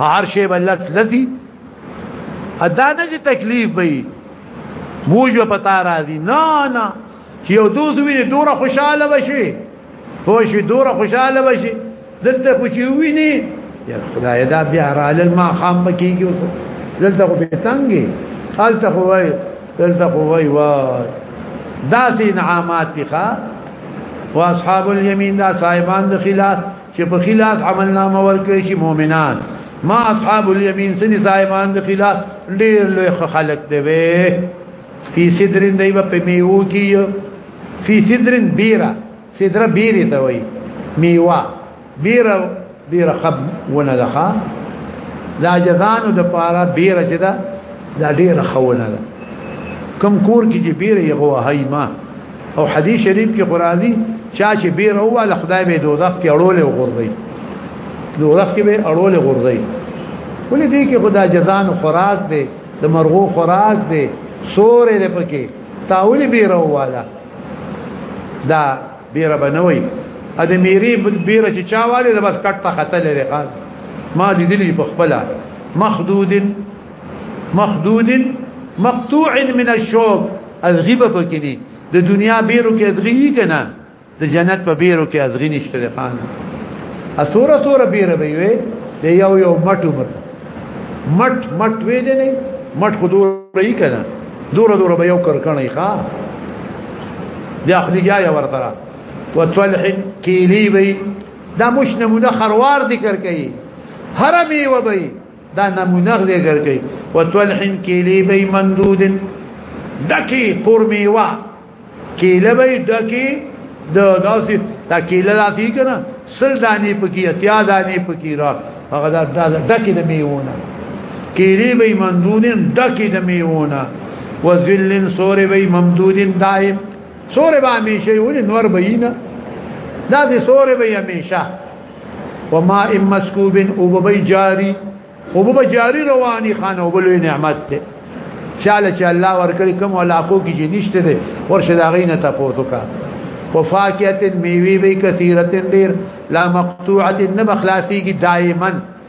هر شی به لس لسی ادا نه چې تکلیف وي بوج په پتا راځي نه نه چې یو دوز ویني دوره خوشاله بشي هو شي دوره خوشاله بشي دلته خو چې ویني یا خدای دا بیا را لل ما خام بکیږي دلته خو به تنګي دلته خو وای دلته خو وای وای داسې انعامات دي ښا واصحاب اليمين دا صاحبان د خلاف چې په خلاف عمل نامه ورکړي شي مؤمنان ما اصحاب اليمين سني صاحبان د خلاف ډېر لوی خلق دی وي فی صدرن دی په میو کې فی صدرن بیره صدره بیره ته وي میوا بیره بیره خب ونه ده لا جزانو د پاره بیره چې دا ډېر خونه ده کم کور کې چې بیره یې غوه هایما او حدیث شریف کې قرازي چا چې بیر او ول خدای به دوزخ کې اړول او غورځي دوزخ کې به اړول او غورځي ولې دې کې خدای جزان خوراک دې د مرغو خوراک دې سورې دې پکې تاولې بیر او والا دا بیر بنوي ا دې میری بیر چې چا والي د بس کټ ته خطل لري قال ما دې دلی په خپل مخدود مخدود مقطوع من الشوق ازغی به پکې نه د دنیا بیرو کې ازغی نه کنه د جنت په بیرو کې ازغی نشته ده خان اسوره سوره بیره به وي د یو یو مټ عمر مټ مټ وی دی نه مټ خو دوه رہی کنه دوره دوره به یو کر کنه ښا بیا خلی جای ورته وتلح کیلی بی دا مش نمونه خروار ذکر کئ هر میوه بی دا نمونه غلې ګرګي وتلحم کیلی بی مندود دکی قرمیوا کیله بی دکی د داسې دا کیله داسې کنه سل دانی پکې اتیا دانی پکې را هغه دا دکی د میونه کیلی بی مندود دکی د میونه وذل سور بی ممدود دائم سور به همیشه ونی نور بینه دا دې سور به همیشه وما ام مسكوب او به جاری او به جاری رواني خان او بلوي نعمت ته چاله چې الله ورکړي کوم علاقو کې چې نشته ده ورشه دا غینه تاسو کا وفاکهه میوه به کثیره ډیر لا مقطوعه نه مخلاصيږي دائما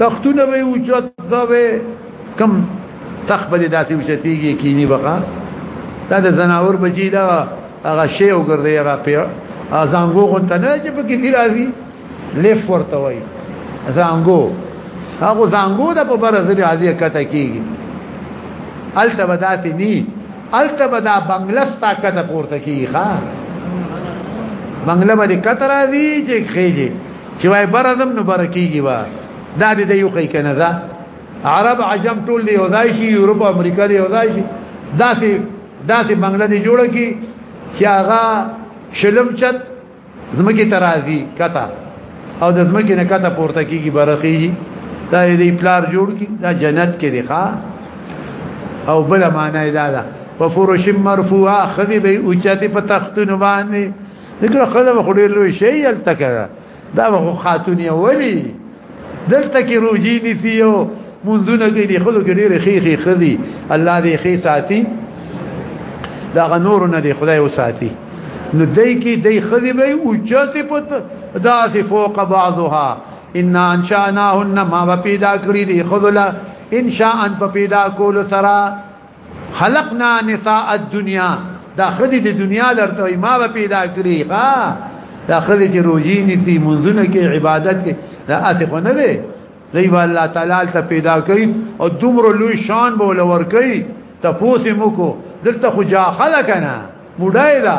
تختونه به اوچت به کم تخ به داسې اوچتېږي کینی بقا دا د زناور بچی دا هغه شی وګرځي هغه پیر ازانګو غون ته نه چې په کې دی راځي لیف ورته وای ازانګو هغه ازانګو د په بر ځري عادي کته کیږي الته بداتې ني الته بدا بنگلس طاقت پورته کیږي ښا بنگله باندې کتر راځي چې خېږي چې وای برزم نو برکیږي وا دا دې یو کوي کنه دا عرب عجم ټول دی ودای شي یورپ امریکا دی ودای شي داسې داسې بنگله دی جوړه کی چې هغه شلم چت زمکه ترازی کته او د زمکه نه کته پورته کیږي برخیږي دا دې پلار جوړ کی دا جنت کې دی ښا او بل معنی دا ده وفرش مرفوعه خذي به اوچته په تختونه باندې دغه خدای به خوري لوي شي یل تکره دا به خاتونی ولی دلته کې روجي می فيو منځونه کې دي خلک ډېر خيخي خدي الله دې خي ساتي دا غنور نه دي خدای وساتي نو دای کې دای خدي به او چاته پت دا سي فوق بعضها ان انشاناهن ما پیدا کړی دي خذلا ان شاء ان پیدا کول سرا خلقنا نساء الدنيا دا خدي د دنیا لرته ما به پیدا کړی ها دا خدي چې روزي نيتي منځونه کې عبادت کې دا اته خو نه دی دی با الله تعالی ته پیدا کړي او دومره لوی شان به ولور کړي تفوس مو کو دلته خو جا خلک نه مډای دا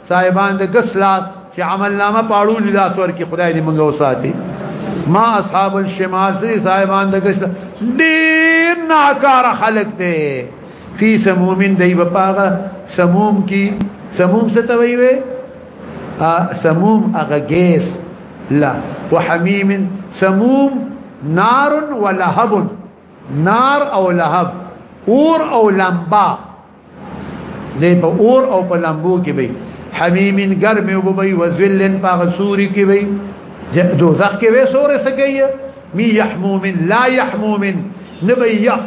صاحبان د غسلا چې عمل نامه پاړو لله تور کې خدای دې منګو ساتي ما اصحاب الشمال سری صاحبان د غسلا ډیر ناکار خلق دی فی سمومن دی په پاغه سموم کې سموم څه ته ویوي سموم هغه ګیس لا وحمیم سموم نار ولهب نار او لهب اور او لمبا دې په اور او په لمبو کې وي حمیمن ګرمه وبوي وذلن په غسوري کې وي دوزخ کې وي سورې سګي می يحموم لا يحموم نبي يح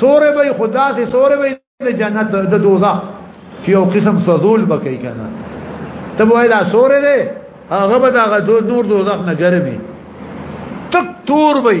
سورې به خدا سي سورې به د جنت د دوزخ چې یو قسم سوزول بکې کنه ته وای دا سورې ده هغه به دا غدو نور دوزخ نه ګرمي تک تور وي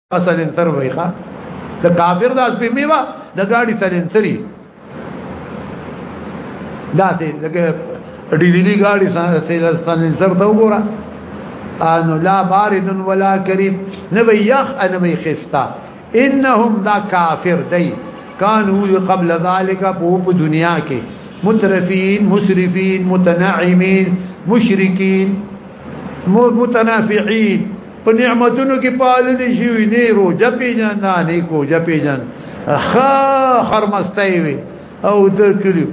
سلنسر وای ښا د کافر داس په میوا د ګاډي سلنسري داسې لکه ډیزلی ګاډي سلنسر ته وګوره انو لا بارد ولا کریم نبی یخ انا بی خستا انهم دا کافر دی کانو قبل ذالک په دنیا کې مترفین مسرفین متنعمین مشرکین متنافعین په نعمتونو کې پالل شي نه روزه پیجن نه نه کوجه پیجن خا خرمستای وي او د کلیو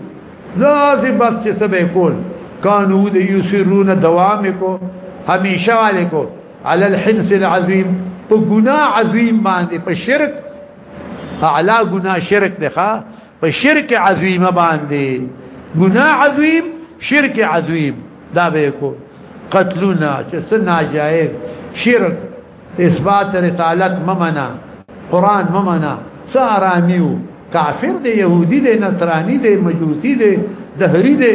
لازم بس چې سبه کول کانو د یسرون دوام کو همیشه والے کو علی الحنس العظیم په ګناه عظیم باندې په شرک اعلی ګناه شرک ده په شرک عظیم باندې ګناه عظیم شرک عظیم دا به کو قتلنا چې سنا جائز شرک اثبات رسالت ممنا قران ممنا سارامیو کافر دی يهودي دی نصراني دی مجوسي دی دهري دی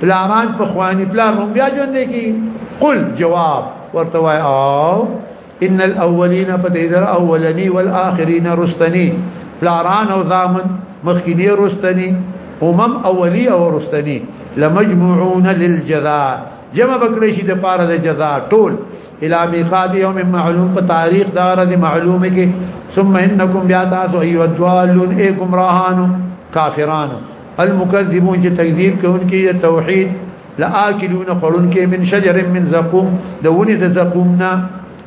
پلاران په خواني پلار هم بیا ژوند کی قل جواب ورته وای او ان الاولین فدیدر اولنی والاخرین رستنی پلاران او زامن مخکینی رستنی امم اولی او رستنی لمجموعون للجزاء جمع بکړی شي د پاره د جزاء ټول الى میقات یوم معلوم په تاریخ دار د معلومه کې ثم انکم بیا تاسو ایو الضالون ایکم راهانو کافرانو المكذبون چې تکذیب کوونکي د توحید لاکلون خورونکي من شجر من زقوم دوني د زقوم نه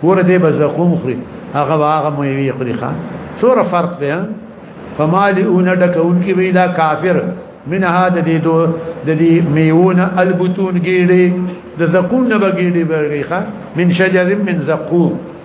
ورته به زقوم خوري هغه هغه مو یې خوري خان سور فرق دی فمالئون دکونکي به دا کافر من هذا دي دو د دې میون البتون ګيړي د زقوم نه بګيړي برغيخه من شجر من زقوم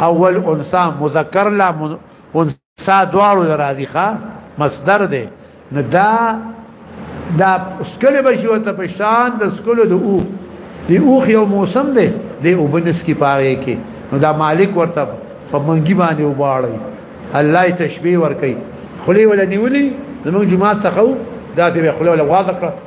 اول انسا مذکر لا انسا دوارو راضی خوا مصدر دی نو دا دا سکل بشی و تا پشان دا سکل دا او دی اوخ یو موسم دی دی او بنس کی پاگه کی نو دا مالک ورته په منګي باندې وباړی الله تشبيه ور کوي خلی ولا نیولی زموږ جماعت تخو دا دې خلی ولا واضح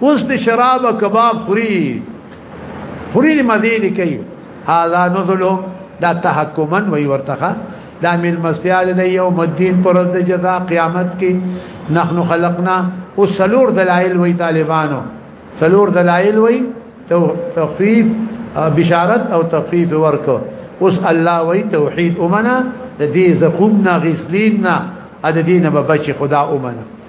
اوس د شراب کباب خوري خوري مزه دي کوي هاذا نزلهم دا تحکما وی ورتخه دا مل مسیاد دی یوم الدین پر د جزا قیامت کې نحن خلقنا او سلور دلائل وی طالبانو سلور دلائل وی تخفیف بشارت او تخفیف ورکو اوس الله وی توحید امنا د دې زخم نه غسلین نه د دینه به بچ خدا امنا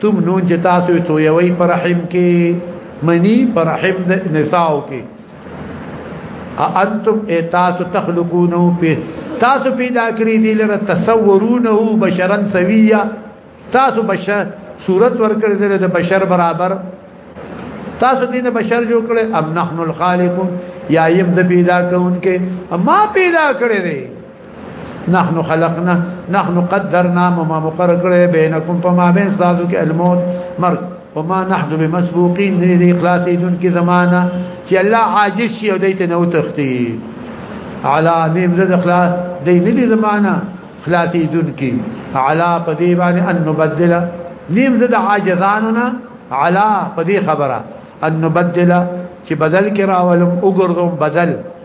تم نون چې تاسو تو یوي پر رحم کې منی پر رحم د نساو کې انتم اتات تخلقونه په تاسو پیدا کړی دی لره تصورونه بشرا سویا تاسو بشر صورت ورکړی دی د بشر برابر تاسو دینه بشر جوړ کړي ام نحن الخالقون یا یم د پیدا کون کې ما پیدا کړی دی نحن خلقنا نحن قدرنا مما مقرر کړی بینکم فما بین تاسو کې الموت مرګ وما نحن بمسبوقين من دې اخلاصې دن کې زمانہ چې الله عاجز شي او دې ته نو تختی علا دې مزد اخلاص دې نه دې زمانہ خلاصې دن کې علا پدې باندې ان نبدل دې مزد عاجزاننا علا پدې خبره ان نبدل چې بدل کې راولم وګرځم بدل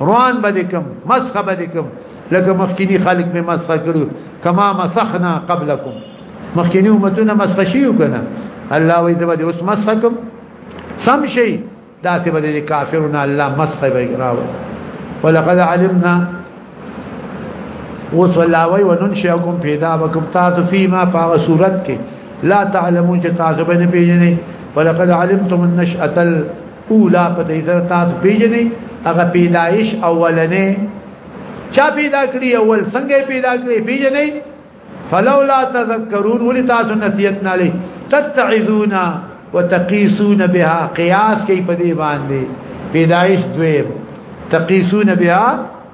روان باندې کوم مسخ باندې کوم لکه مخکینی خلق می مسخ کړو کما مسخنا قبلکم مخکینی امتونه مسخ شیو کنه الله وې ته باندې اوس مسخ کوم سم شي دا څه باندې کافرون الله مسخ به راو ولقد علمنا وصلاوي وننشئكم في دابكم تاسو فيما فاغ صورت کې لا تعلمون چې تاسو به نه پیژنې ولقد علمتم النشأه اولا په دې سره تاسو پیژنې هغه پیدایش اولنې چا پیدا کړی اول څنګه پیدا کړی پیژنې فلولا تذکرون ولې تاسو نصیحت نه لې تتعذون وتقيسون بها قياس کې په دې باندې پیدایش دویم تقيسون بها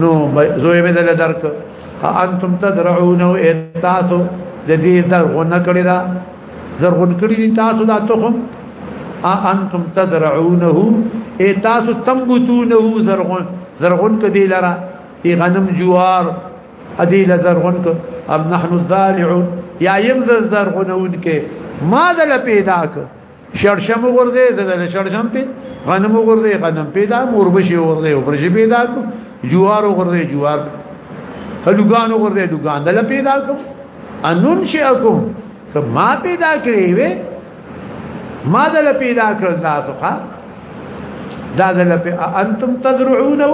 نو زوی مې دل درک انتم تدرعون او تاسو د دې درغونه کړی دا زرغون کړی دي تاسو دا تخم انتم تدرعونه ای تاسو تنبتونه زرغون زرغون کدی لرا ای غنم جوار ادی لزرغون ک ام نحن الزارعون یا يم زرغونون کې ما دل پیدا ک شړشم ورده د شړشم په غنم ورده غنم پیدا موربشي ورده وربشي پیدا کو جوار ورده جوار هلوګان ورده لوګان دل پیدا کو انون شئکم ته ما پیدا کړی وې ما دل پیدا کړل تاسو ښا دا ځل په انتم تزرعونه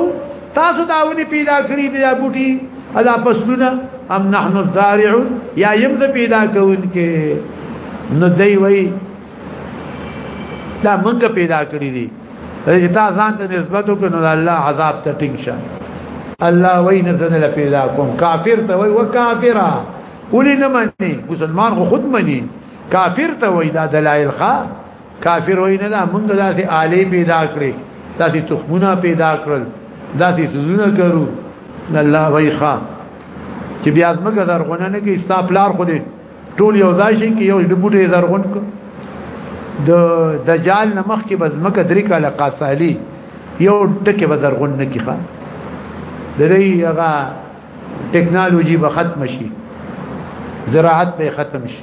تاسو دا ونی پیدا کړی دی بوټي ادا پسونه ام نحن الزارعون یا يم ز پیدا کون کې نو دی وای دا منګ پیدا کړی دی رجتا ځان ته نسبت وکړو الله عذاب ته ټینګ شه الله وای نه زنه لا پیدا کوم کافر ته وای وکافرا ولې نه مني مسلمان خو خود مني کافر ته وای دا دلایل ښا کافر وای نه دا مونږ داسې آلې پیدا کړې داسې تخمونه پیدا کړل داسې سوزونه کرو الله ویخا چې بیا زمګه زرغونه نه کې ستا پلار خو دې ټول یو ځای شي کې یو د بوټي زرغون کو د دجال نمخ کې بزمکه درې کاله قاسالی یو ټکه به زرغون نه کیخه د دې هغه ټکنالوژي به ختم شي زراعت به ختم شي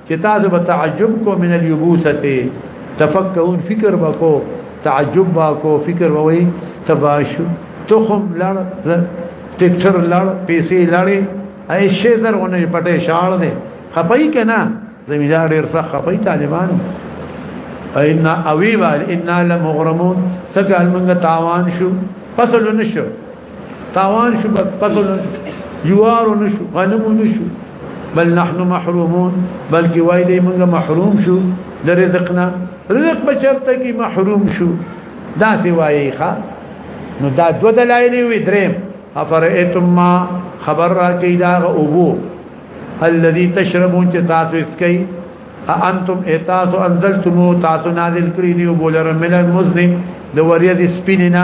چې تاسو به تعجب کو من اليبوسته تفکرون فکر وکړو تعجب وکړو فکر ووي تباشو تخم لړ ټیکټر لړ پیسې لړې اي شي درونه پټه شاړ دي خپای کنا زمیدار ډیر سخت خپای طالبان ان اوی وال ان لمغرمون سکه المنګ تاوان شو فصل نشو تاوان شو قتل جوار نشو غنم نشو بل نحن محرومون بلکې وای دی موږ محروم شو د رزقنا رزق بچرته کې محروم شو دا سی وایي ښا نو دا دو دلایل وی دریم افرئتم ما خبر را کې دا اوبو الذي تشربون چې تاسو اسکي انتم اتاسو انزلتمو تاسو نازل کړی دی وبولر من المزن د وریه د سپیننا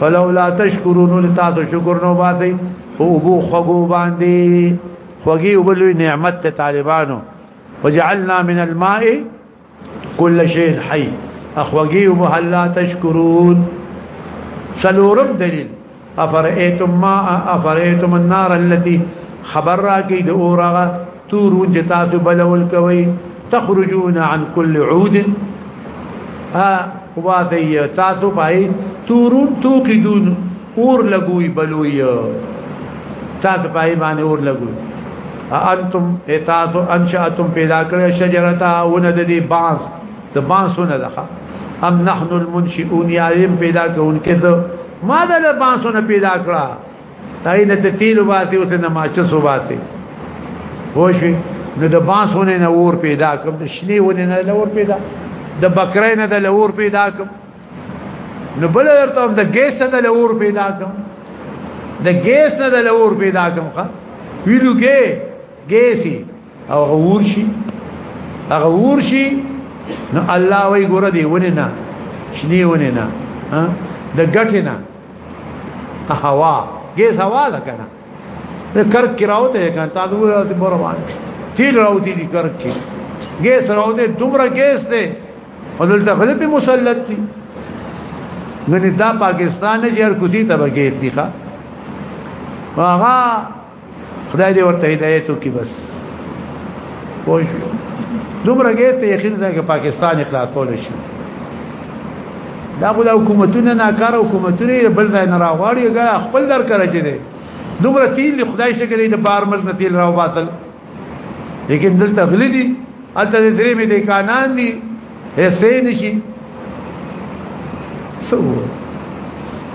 فلولا تشكرون لتاسو شكر نو باسي او بو خغو باندي خغي وبلوي نعمت طالبان وجعلنا من الماء كل شيء حي اخوږي وبهلا تشكرون سلورم دليل افرئتم ما افرئتم النار التي خبر راکی د اورغه تورون چې تاسو بلول کوي تخرجون عن كل عود ها واسي تاسو پای تورون توقدون اور لګوي بلوي تاسو پای باندې اور لګوي انتم تاسو انشاتم پیدا کړی شجرتا ونه د دې بانس د بانسونه ده ام نحن المنشئون یا پیدا کوونکې ما د بانسونه پیدا کړه تای نه ته تیل واسي او ته نه ماچس واسي وښوي نو د باسونه نه ور پیدا کوم د شنی ونه نه لور پیدا د بکرې نه د لور پیدا کوم نو بل درته د ګیس نه د لور پیدا کوم د ګیس نه د لور پیدا کوم ښا ویلوګې ګیسي او غور شي هغه ور شي نو الله وی ګور دی ونه نه شنی ونه نه د ګټه نه هوا ګیس هوا ده کنه د کرک کراو ته کنه تاسو ورته بروان تیل راو دي دي کرک کې ګیس راو دي دومره ګیس ده ولول ته خلک مسلط دي غني دا پاکستان نه جر کوزي ته بګیر دي ښا هغه خدای دې ورته هدایت وکړي بس پوه شو دومره کې ته یقین ده چې پاکستان خلاصول شي دا خو د حکومتونو ناکاره حکومتونه بل ځای نه راغواړي ګا خپل در کړی چې دی دومره تیل خدای شکر دې بار مل نه تیل راو باسل لیکن دلته غلي دي اته درې مې د کانان دي هسه نشي سو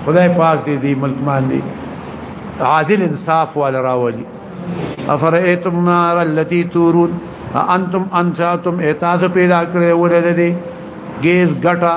خدای پاک دې دې ملک باندې عادل انصاف ولا راولي افرئتم نار التي تورون انتم انشاتم اتاذ پیدا کړې ورته دې گیس ګټا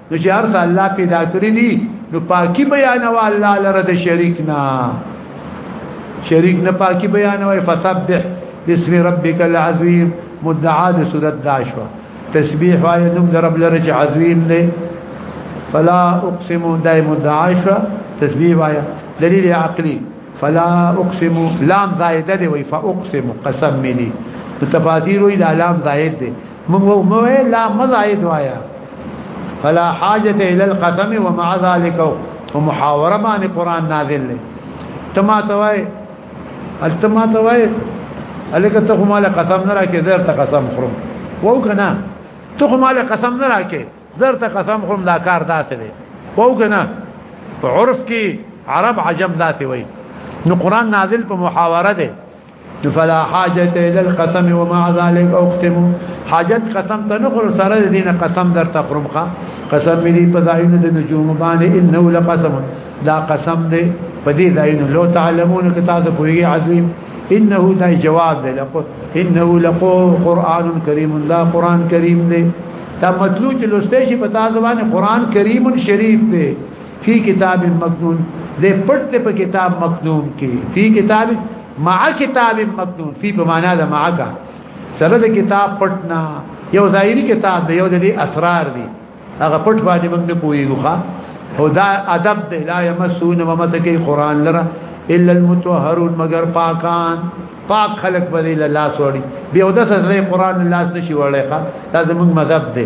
نو چې هر څه الله پیدا کړی دي نو پاکي بیانوا الله لره د شریک نه شریک نه پاکي بیانوا فسبح بسم ربک العظیم مدعا د سورۃ داشوا تسبیح وای نوم د رب لره چې عظیم دی فلا اقسم دای مدعا شوا تسبیح وای دلیل عقلی فلا اقسم لام زائده دی وای فاقسم قسم مني تفاسیر وی د لام زائد دی مو مو لا مزاید وایا فلا حاجت الى القسم ومع ذلك ومحاوره باندې قران نازل لې تما توای التما توای الک ته کوم له قسم نه راکې زر ته قسم خرم وو کنه ته کوم له قسم نه راکې زر ته قسم خرم دا کار داسې دی وو کنه عرف کې عرب عجم داسې وای نو قران نازل په محاوره دی فلا حاجت الى القسم ومع ذلك اختم حاجت قسم ته نه خور سره دینه قسم در تخرمخه قسم ملي په ځایو د نجوم باندې انه لقسم دا قسم دی په دې ځایو لو تعلمون کتاب کوی عظیم انه دا جواب دی لقو انه لقو قران کریم دا قران کریم دی تا مطلوب لسته شي په تاسو باندې قران کریم شریف دی فی کتاب مکنون دې پټ په کتاب مکنون کې فی کتاب مع کتاب مکنون فی په معنا د مع کا سره د کتاب پټنا یو ظاهری کتاب دی یو د اسرار دی هغه پټ باندې موږ نه پوهیږو ښا او دا ادب دی لا یمسون ومسکی قران لره الا المتطهرون مگر پاکان پاک خلق بدل الله سوري بیا د سره قران الله څخه شي وړه دا زموږ مذهب دی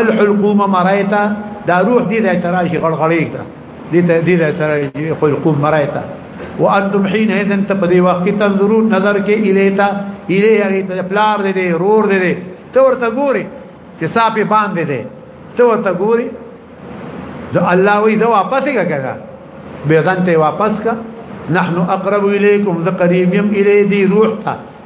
الحلقوم مرایتا دا روح دې ځای تراشي غړغړې کړه دې ته دې ځای تراشي حلقوم مرایتا وانتم حين اذن ته په دې وخت کې تنظرون نظر کې الیتا الی هغه ته پلار دې رور دې ته ورته ګوري چې صاحب باندې دې ته ورته ګوري ځو الله وی دا واپس کېږه به ځان ته واپس کا نحنو اقرب الیکم ذ قریب یم الی دی روح ته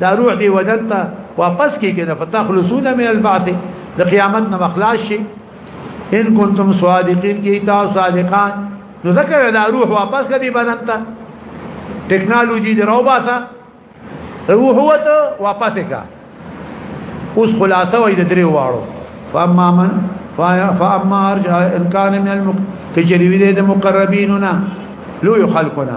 دا روح دی وجل ته واپس کیږي نه فتخلصون من البعث د قیامت نه مخلاص شي ان کنتم صادقین کی تا صادقان نو ذکر دا روح واپس کدي بدن ته ټیکنالوژي دی راو باسا روح وته واپس کا اوس خلاصه وای د درې واړو فاما من فاما ارجع ان كان من المقربين لو يخلقنا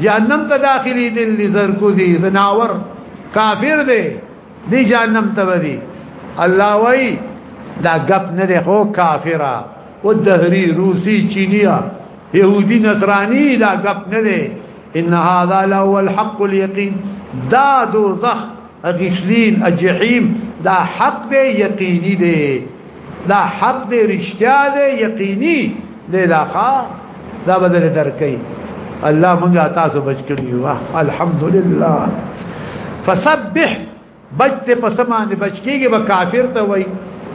جهنم ته داخلي دل لزرکوزي زناور کافر دی دی جهنم ته ودی الله وای دا غپ نه دی خو کافرا او دهری روسی چینیا يهودي نصراني دا غپ نه دی ان هذا له الحق اليقين دا دوزخ غسلین الجحیم دا حق دی یقینی دی دا حق دی رشتیا دی یقینی دی دا خا دا بدل درکې الله مونږه تاسو بچ کړی واه الحمدلله فسبح بچ ته پسمانه بچ کیږي به کافر ته وای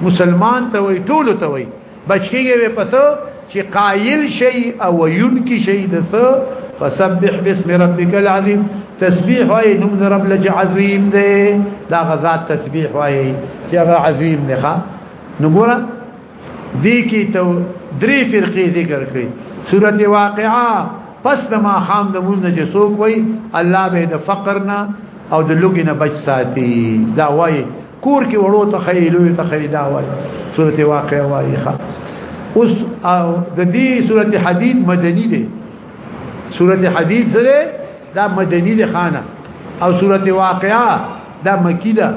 مسلمان ته وای ټول ته وای بچکیږي وي پته چې قائل شي او ويون کې شي د څه فسبح بسم ربک العظیم تسبیح وای نوم د رب لج عظیم دی دا غزاد تسبیح وای چې هغه عظیم نه ښه نو ګوره دې کې ته درې فرقې ذکر کړې سورته واقعا پس د ما خام د مونږ نه جسوک وای الله به د فقر نه او د لوګي نه بچ ساتي دا وای کور کې وړو ته خی لوی ته خی دا وای صورت واقع وای ښا اوس او د دې صورت حدید مدنی دی صورت حدید سره دا مدنی دی خانه او صورت واقعا دا مکی ده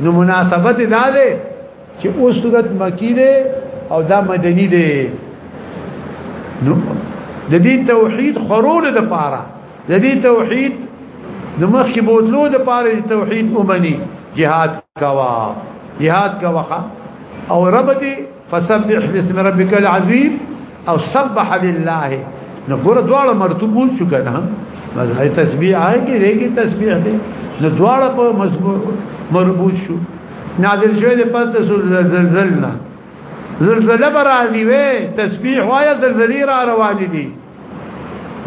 نو مناسبت دا ده چې اوس صورت مکی ده او دا مدنی ده نو د دې توحید خرول د پاره د دې توحید د مخ کې بوتلو د پاره توحید اومني جهاد کوا جهاد کوا او رب دې فسبح باسم ربك العظيم او سبح لله نو ګور دواړه مرتبو شو کنه مزه تسبیح آګه دې تسبیح دې نو دواړه په مزمور مربوط شو نازل شوی د پس د زلزلنا زلزله برازي وي تسبیح وایا زلزلې را روان دي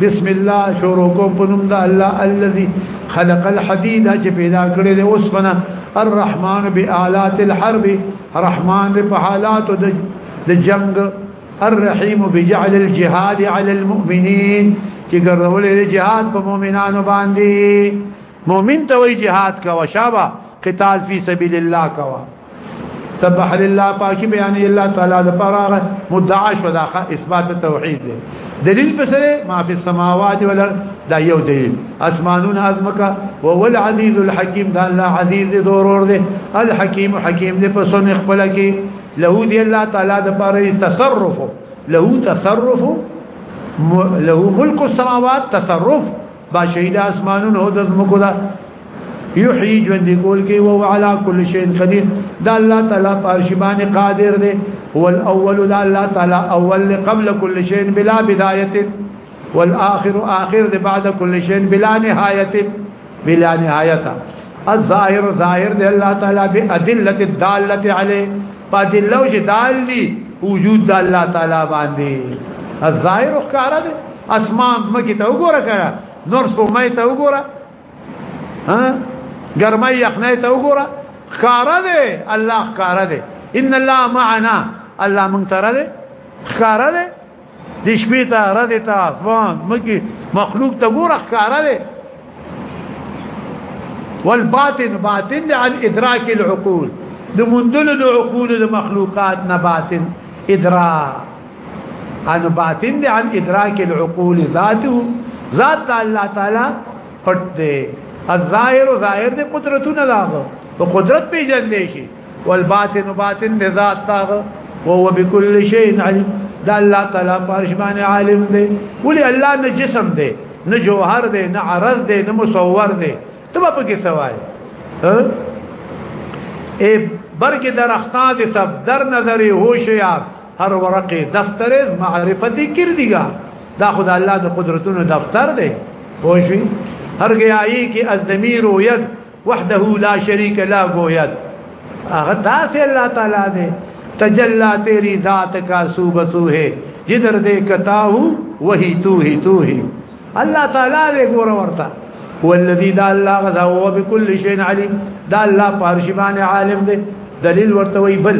بسم الله شروع کوم په نوم د الله الذي خلق الحديد چې پیدا کړی د اوسپنه الرحمن بآلات الحرب رحمان په حالات د جنگ الرحيم بجعل الجهاد على المؤمنين چې ګرځولې د جهاد په مؤمنانو باندې مؤمن ته وی جهاد کا وشابه قتال فی سبیل الله کا سبح لله پاکي بیان الله تعالی د پاره مدعا شو دا اثبات توحید دی دلیل بسره ما فی السماوات والارض دا یو دلیل اسمانون ازمکا وهو العزیز الحکیم دا الله عزیز دی ضرور دی الحکیم حکیم دی په سن خپل کې له دی الله تعالی د پاره تصرف له تصرف له ملک السماوات تصرف با شهید اسمانون هو دزمکو دا یحیی جوند کول کی وو علا کل شین قدیر دا الله تعالی پارشبان قادر دی هو الاول دا الله تعالی اول قبل کل شین بلا بدایت والآخر آخر دی بعد کل شین بلا نهایت بلا نهایت الظاهر ظاهر دی الله تعالی بأدلة الدالة علی پادلو چې دال دی وجود د الله تعالی باندې الظاهر ښکارا دی اسمان مکه ته وګوره کړه نور سپومه ته وګوره ها ګرمه یخنه ته وګوره خاره دی الله خاره دی ان الله معنا الله مونږ تره دی خاره دی د شپې ته را دي ته اسمان مکه مخلوق ته ګوره خاره دی والباطن باطن عن ادراك العقول د مندل د عقول د مخلوقات نه باطن ادراک ان باطن دی عن ادراک العقول ذاته ذات الله تعالی پټ دی الظاهر ظاهر دی قدرتونه داغه په قدرت پیجن دی شي والباطن باطن دی ذات داغه وهو بكل شيء عليم دا الله تعالی پرشمان عالم دی ولی الله نه جسم دی نه جوهر دی نه عرض دی نه مصور دی ته په کې سوای اے برګ درختان دې سب در نظر هوش یار هر ورقه دفتر معرفت ذکر دیګا دا خدای الله د قدرتونو دفتر دی خوشی هر گیایی کی از ضمیر و ید وحده لا شریک لا گوید هغه تاسو الله تعالی دی تجلا تیری ذات کا صوبہ تو ہے جدر دے کتا ہو وہی تو ہی تو ہی الله تعالی دې ګور ورته والذي دا الله غزا هو بكل شيء عليم دا الله پارشبان عالم دې دلیل ورته وی بل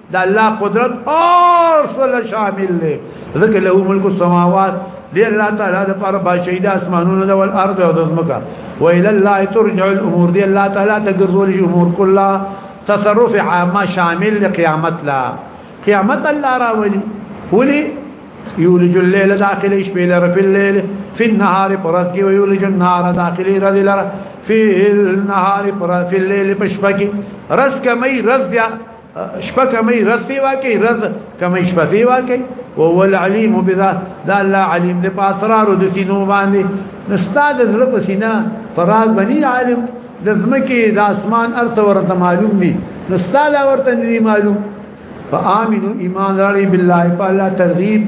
دا الله قدرت اور سول شامل لے ذکر له ملک السماوات دی الله تعالی د پر بادشاہی د اسمانونو د ول ارض او د زمکا و الى الله ترجع الامور دی الله تعالی ته ګرځول شي امور کلا تصرف عامه شامل د قیامت لا قیامت الله راولي ولي يولج الليل داخل شپې لره في الليل في النهار پرز کې ويولج النهار داخل رز لره في النهار پرز في الليل پشپکی رز کمی رز بیا شپه کمی رز پی واکی رز کمی شپه پی واکی وهو العلیم بذا دا الله علیم دې پاسرارو د سینو باندې نستاد زړه په سینا فراز بنی عالم د زمکه د اسمان ارته ورته معلوم دي نستاد ورته نه معلوم فآمنوا ایمان راړي بالله په الله ترغیب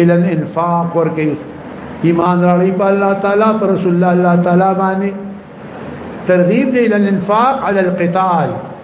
ال الانفاق ورکي ایمان راړي په الله تعالی پر رسول الله تعالی باندې ترغیب دی ال الانفاق على القتال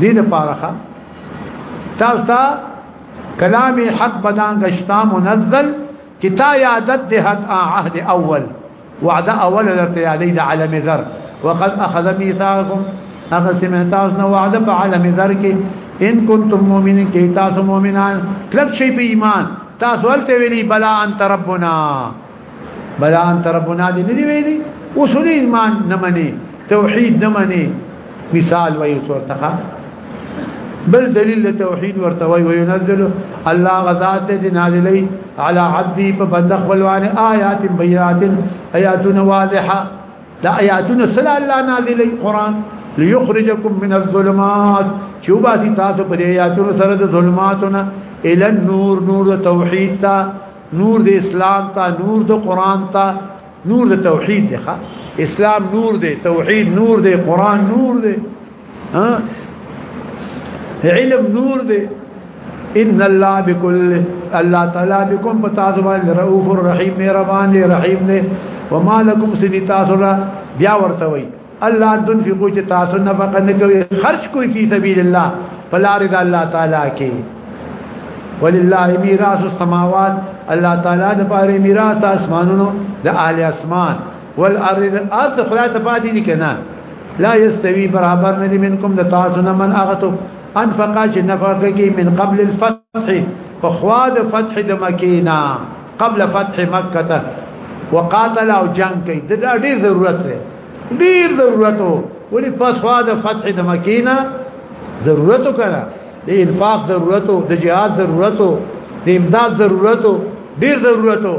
دې د پاره تاسو ته کلام حق بدان گشتا منزل کتا یادت ده عهد اول وعد اول ذات یادی د عالم ذر وقد اخذ ميثاقكم اخذ سمعتاس نو وعد په عالم ذر کې ان کنتم مؤمنین کې تاسو مؤمنان کلک شي په ایمان تاسو ولته ویلي بلا انت ربنا بلا انت ربنا دې نه دی ویلي اصول ایمان نه مني توحید نه مني مثال وایو ورته بل دلیل توحید ورته وایي وينزل الله غزاد دې نازلې على عبدي په بند خپلوان آیات بینات آیات واضحه دا آیاتونه سره الله نازلې قران ليخرجكم من الظلمات چوباسي تاسو په آیاتونو سره د ظلماتونه الى النور نور توحید ته نور د اسلام ته نور د قران ته نور د توحید دی ښا اسلام نور دی توحید نور دی قران نور دی ها علم نور دی ان الله بكل الله تعالی بكم بتعذبان رؤوف الرحیم مهربان رحیم دی وما لكم سدی تاسو بیا ورته وایي الله ان تنفقوا چې تاسو نفقه نه کوي خرج کوي په سبيل الله فلار د الله تعالی کې ولله میراث السماوات الله تعالی د پاره میراث اسمانونو د اهل اسمان والارض ارث خدای ته پاتې دي کنه لا يستوي برابر نه منكم د تاسو نه من اغتو انفقا چې نفقه کې من قبل الفتح فتح په خوا د فتح د مکې نه قبل فتح مکه ته وقاتل او جنگ کوي د ډېر ضرورت دی ډېر ضرورت وو ولې په خوا د فتح د مکې نه ضرورت وکړه د انفاق ضرورت وو د جهاد ضرورت وو د امداد ضرورت وو ډېر ضرورت وو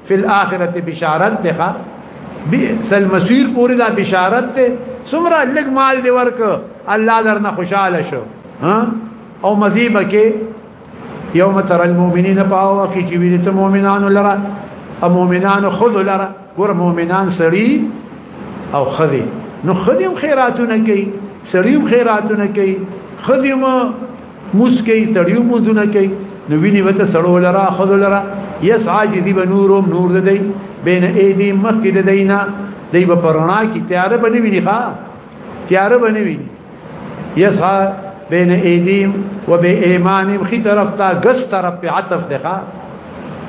فی الاخرت بشارت ته بئس المسیر پوری دا بشارت ته سمرا لګ مال دی ورک الله درنه خوشاله شو ها او مذیبه کې یوم تر المؤمنین پاو کې چې ویل ته مؤمنان لرا او مؤمنان خود لرا ګور مؤمنان سړي او خذي نو خدیم خیراتونه کوي سړیم خیراتونه کوي خدیم موس کوي سړیو موزونه کوي نو ویني وته سړو لرا خذو لرا يسعى جذب نورهم نور لدي بين ايدي مخک لدينا دی په پرانا کې تیار بنې ویني ښا تیار بنې ویني يسعى بين ايديهم وبايمانهم خي طرف تا غس طرف په عطف ده ښا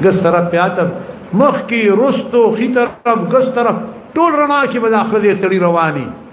غس طرف په عطف مخ کې رستو خي طرف غس طرف ټول رڼا کې به داخلي سړي رواني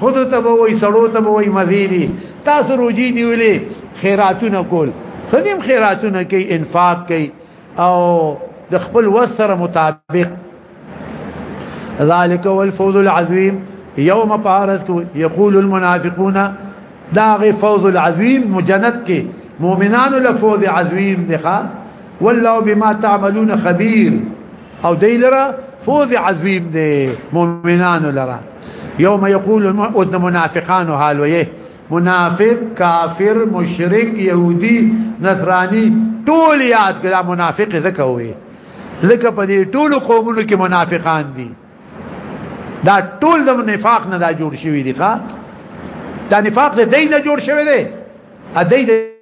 خود ته به وای سړو ته به وای مزيدي تاسو روجي دی ویلي خیراتونه کول خدیم خیراتونه کوي انفاق کوي او د خپل وسره مطابق ذالک والفوز العظیم یوم پارس یقول المنافقون داغ فوز العظیم مجند کې مؤمنان له فوز عظیم دخا والله بما تعملون خبير او دی لرا فوز عظیم دی مؤمنان لرا یوم یقول المؤمن منافقان حالویه منافق کافر مشرک يهودي نصراني ټول یاد کړه منافق زکه وي زکه په دې ټول قومونو کې منافقان دي دا ټول د نفاق نه دا جوړ شوی دي ښا دا نفاق دې نه جوړ شوی دی ا دې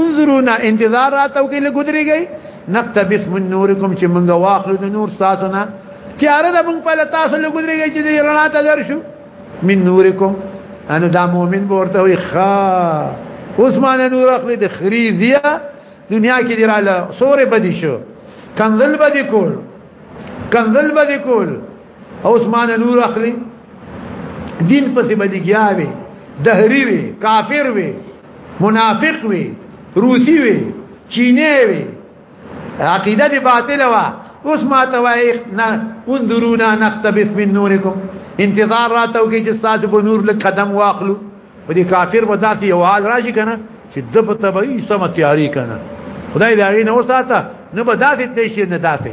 انظرونا انتظار راتاو کې لګودري گئی نقتبس من نورکم چې موږ واخلو د نور تاسو نه تیار ده موږ په تاسو لګودري گئی چې د رڼا ته درشو من نورکم انا دا مؤمن ورته وي خا عثمان نور اخلي د خريزيا دنیا کې دی رااله سورې بدی شو کنزل بدی کول کنزل بدی کول عثمان نور اخلي دین پسې بدی گیا وي دهری وي کافر وي منافق وي روسی وي چینه وي عقیده دی باطله وا اوس ما ته وای نه انظرونا نقتبس من نورکم انتظار راتو کې چې ساده په نور لک قدم واخلو په دې کافر په داسې یو حال راشي کنه چې د په تبعی سم تیاری کنه خدای دا غي نو ساته نه به داسې تې شي نه داسې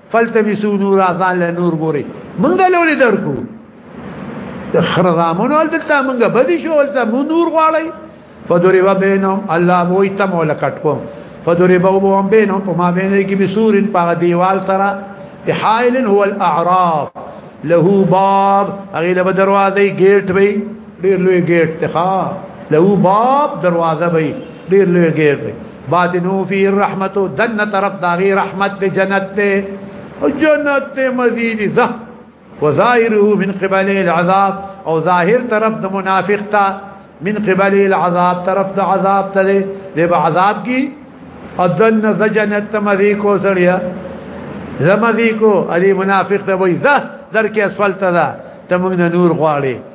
فلتمسو نور ځان له نور ګوري مونږ له ولې درکو خرزامونو دلته مونږ بدی شو دلته مو نور غواړي فدرب بینهم الله وای تم ولا کټو فدرب وهم بینهم په ما بینه کې بسورن په دیوال سره بحائل هو الاعراف له باب هغه له دروازه گیټ وي ډیر لوی گیټ ته له باب دروازه وي ډیر لوی گیټ وي باطنو فی الرحمت دن طرف داغی رحمت دے جنت دے او جنت دے مزید زہ وظاهره من قبل العذاب او ظاهر طرف د منافق تا من قبل العذاب طرف د عذاب ته دی به عذاب کی اذن زجنت مذی کو سړیا زمذی کو علی منافق ته وای زه در کې اسفل ته ده ته موږ نور غواړي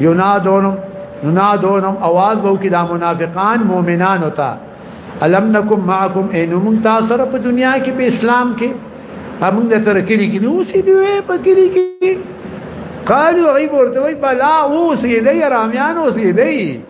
ينادونهم ينادونهم اواز بو کې دا منافقان مؤمنان ہوتا الم نکم معکم اینم تاسو په دنیا کې په اسلام کې همون د سره کلی کې نو سې دی په کلی کې قالو عيب ورته وي بلا اوس دې رامیان اوس دې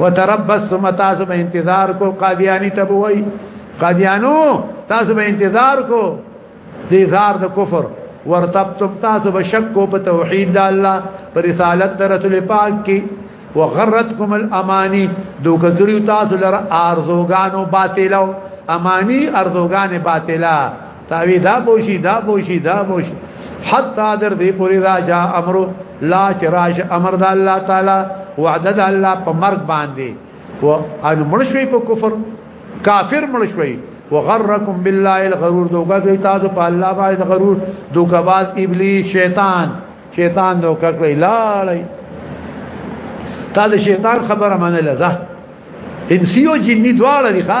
وتربصتم تاسو به انتظار کو قادیانی تبوی قادیانو تاسو به انتظار کو د اظهار د کفر ورتبتم تاسو به شک کو په توحید د الله پر رسالت د رسول پاک کې وغرتکم الامانی دوک کړیو تاسو لره ارزوګانو باطلو امانی ارزوګان باطلا تاوی دا بوشي دا بوشي دا بوشي حتا در دې پوری راجا امر لا چراش امر د الله تعالی وعده د الله په مرګ باندې و ان مرشوي په کفر کافر مرشوي وغرکم بالله الغرور دوګه کوي تاسو په الله باندې غرور دوګه باز ابلیس شیطان شیطان دوګه کوي لاړی تا د شیطان خبره منله ده انسیو جنی دواړه دي ښا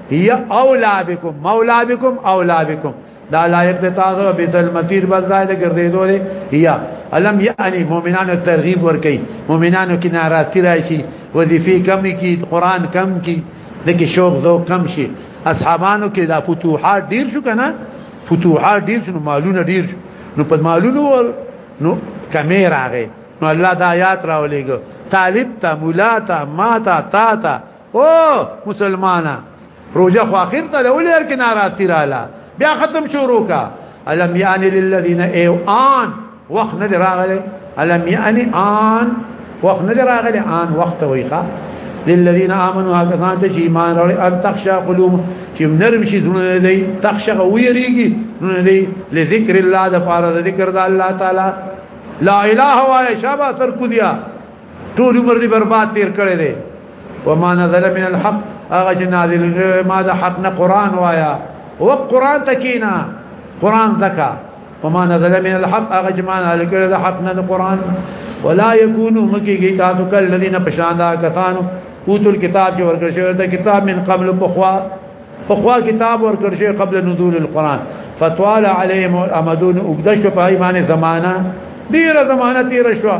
هي اولا بكم مولا بكم اولا بكم دا لایق د تاسو به ځل مسیر بس ځای د ګرځېدو دی یا علم یعنی مؤمنانو ترغیب ورکي مؤمنانو کې ناراضي راشي وظیفه کم کی قران کم کی دغه شوق زو کم شي اصحابانو کې دا فتوحات ډیر شو کنه فتوحات ډیر شو مالونه ډیر شو نو په مالونو ور نو کمې راغې نو الله دا آیات راولېګو طالب تا مولا تا ما تا تا تا او مسلمانا روزه خو اخر ته ولې هر کې ناراضي رااله بیا ختم شروع کا الم یان للذین ایو آن وخت نه راغله الم یان آن وخت نه راغله آن وخت ویخه للذین آمنوا کسان ته چې ایمان راوړي ان تخشا قلوب چې نرم شي زړه دی تخشا ویریږي نه دی لذکر الله د فار ذکر د الله تعالی لا اله الا هو شابه سر کو دیا ټول عمر دې برباد تیر کړی دی وما نزل من الحق هغه چې نازل ما د حق نه قران وایا او قران تکینا قران تکا وما نزل من الحق هغه چې ما نازل کړی د حق نه قران ولا يكونو مکیږي تاسو کله الذين پشاندا کثانو اوتل کتاب چې ورکړ شوی ته کتاب من قبل بخوا فخوا کتاب ورکړ شوی قبل نزول القران فتوال عليهم الامدون وګدش په ایمانه زمانہ ډیره زمانہ تیر شوه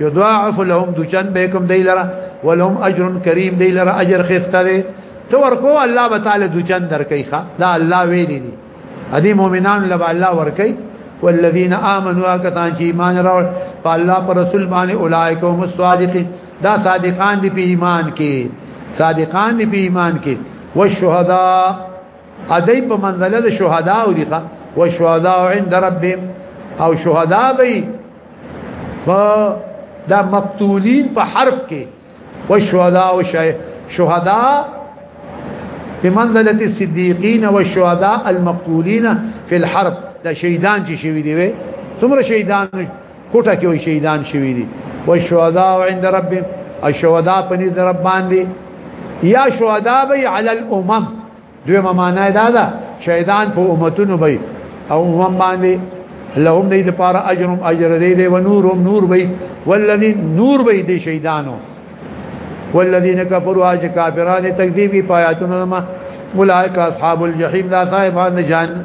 یضاعف لهم دچن بكم دی لره ولهم اجر کریم دی لره اجر خسته دی تو ورکو الله تعالی دچن درکې ښا دا الله ویلی دی ادي مؤمنان لبا الله ورکې والذین آمنوا کتان چې ایمان راوړ په الله پر رسول باندې اولایک هم الصادقین دا صادقان دی په ایمان کې صادقان دی په ایمان کې والشهداء ادی په منزله د شهدا او دي او شهدا عند ربهم او شهدا به په دا مقتولین په حرف کې او شهدا او شهدا بمنزله الصديقين والشهداء المقتولين في الحرب دا شهیدان چې شوی دی وي څومره شهیدان کوټه کې وي شهیدان شوی دي او شهدا عند رب الشهداء پنځ رب باندې یا شهدا به علی الامم دوی معنی دا ده شهیدان په امتونو به او هم باندې لهم دې لپاره اجر اجر دې دې و نور نور به والذین نور به دې شهیدانو والذین کفروا اج کافرانه تکذیب کی پایاتونه ما اولئک اصحاب الجحیم لا صاحبان جهنم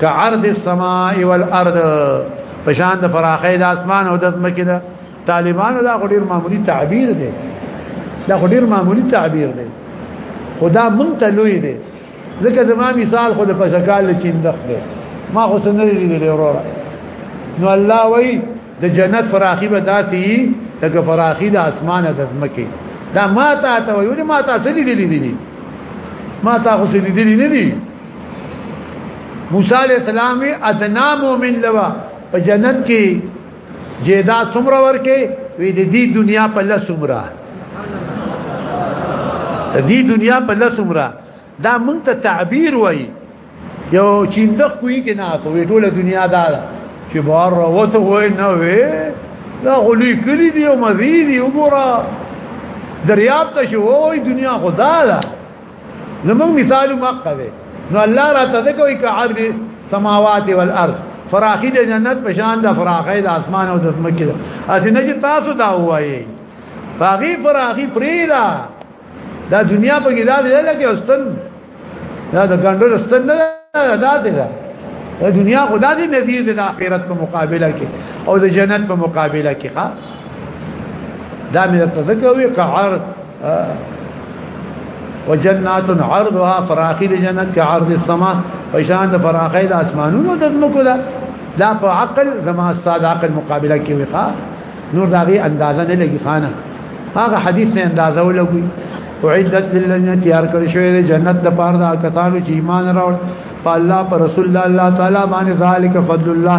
كعرض السماء والارض پشان د فراخې د اسمان او د ځمکې ده طالبانو دا غډیر معمولی تعبیر دی دا غډیر معمولی تعبیر دی خدا مونږ ته لوی دی ځکه زما مثال خو د پشکال چیندخ دی ما خو سندري لیدلې وروره نو الله وای د جنت فراخي به داسي لکه فراخي د اسمانه د ځمکه دا ما ته ته ویل ما ته سړي دي دي ما ته خو سړي دي نه دي موسی علی السلام ادنا مؤمن لوا په جنت کې جیدا څومره ورکه وی د دې دنیا په لس عمره د دې دنیا په لس عمره دا مونږ ته تعبیر وای یو چیند کوی کې نه کوي ټول دنیا دا چې بار راوته وای نه وي دا غلی کلی دی او مزید وګوره دریاب ته شو وای دنیا خدا ده زمون مثال مقه ده نو الله را تذکوي ک عرض سماوات والارض فراخي د جنت په شان د فراخي د اسمان او د زمکه ده اسنه چې تاسو دا وایي باغی فراخي پریلا دا دنیا په کې دا دی لکه استن دا د ګندل استن نه دا دی دا دنیا خدا دې نذیر د آخرت په مقابله کې او د جنت په مقابله کې ښا دا مې تذکر وی قعرت وجنات عرضها فراخي د جنت کې عرض السما پشان د فراخي د اسمانونو د زمکو ده دا په عقل زما استاد عقل مقابله کې وقا نور دا غي اندازه نه لګي خانه هغه حدیث نه اندازه ولګي وعدت للذين تیار کړی شوی د جنت د پاره د کتاب چې ایمان راوړ په الله پر رسول الله تعالی باندې ذالک فضل الله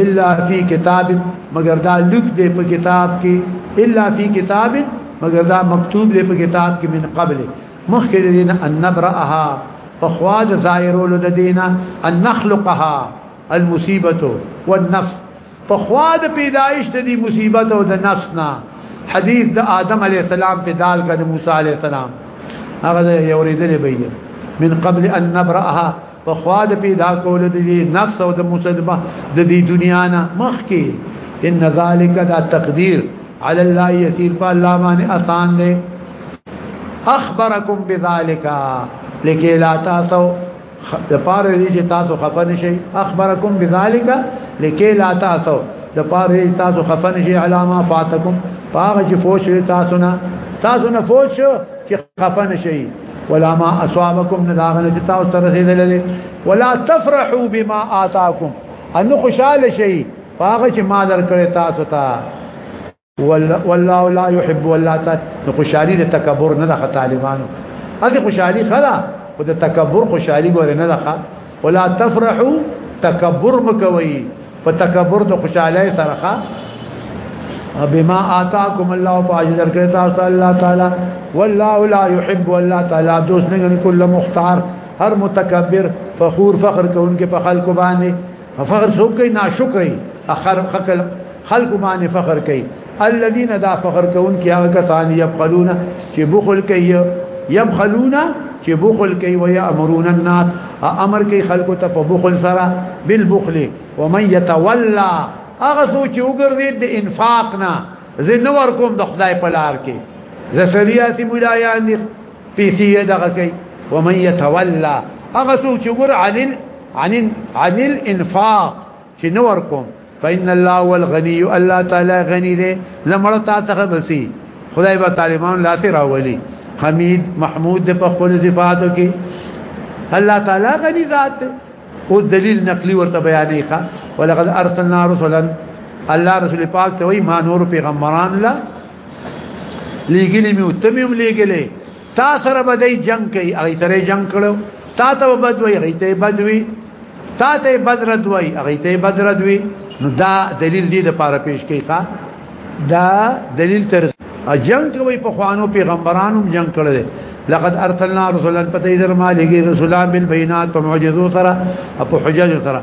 الا فی کتاب مگر دا لک دی په کتاب کې الا فی کتاب مگر دا مکتوب دی په کتاب کې من قبل مخکې دین ان نبرأها فخواج زائرول د دینا ان نخلقها المصیبه والنص فخواج پیدایش د دې مصیبت او د نص نه حدیث د آدم علی السلام په دال کې د موسی علی السلام هغه یوریدل به من قبل ان نبرأها په خوا د پیدا کول د دې نفس او د مسلمه د دې دنیا نه مخ کې ان ذالک دا تقدیر علی الله یسیر فالله باندې آسان دی اخبرکم بذالک لکه لا تاسو د پاره دې چې تاسو خفه نشئ اخبرکم بذالک لکه لا تاسو د پاره دې تاسو خفه نشئ علامه فاتکم پاره چې فوش تاسو نه تاسو نه فوش چې خفه نشئ ولا ما اصابكم نداغنه چې تاسو ته رسیدلې ولا تفرحوا بما آتاكم ان خوشاله شي هغه چې ما درکړې تاسو ته والله لا يحب ولا خوشالي د تکبر نه د طالبانو هغه خوشالي خلا او د تکبر خوشالي ګور نه ده ولا تفرحوا تکبر مکوي په تکبر د خوشاله سرخه بما آتاكم الله فاجد الكرتا صلى الله تعالى والله لا يحب والله تعالى دوست نگن كل مختار هر متکبر فخور فخر كون كي فخل کو باندې فخر سو کوي ناشکري اخر خلق باندې فخر کوي الذين دا فخر کون کې هغه کسان يبخلون چې بخل کوي يبخلون چې بخل کوي ويا امرون الناس امر کوي خلکو ته په بخل سره بالبخل ومن يتولى هغه سوچ وګرځي د انفاق نه زنه ورکوم د خدای په لار کې زسریاتی مولایان دي پیسې دغه کوي ومن يتولى هغه سوچ وګر عن عن عن الانفاق چې نو ورکوم فإن الله هو الغني الله تعالی غني دی لمړ تا ته بسي خدای به طالبان لا سي راولي حمید محمود په خپل صفاتو کې الله تعالی غني ذات دی او دلیل نقلی ورته بیانې ښه ولقد ارسلنا رسلا الله رسول پاک ته وي ما نور پیغمبران لا لګلی میو تمیم لګلی تا سره به دی جنگ کوي هغه سره جنگ کړو تا ته بد وي هغه ته بد وي تا ته بدرد وي هغه ته بدرد وي نو دا دلیل دی د پاره پیش کوي ښا دا دلیل تر جنگ کوي په خوانو پیغمبرانو جنگ کړل لقد ارسلنا رسلا فتيذر مالك رسلا بالبينات فمعجزو ترى ابو حجاج ترى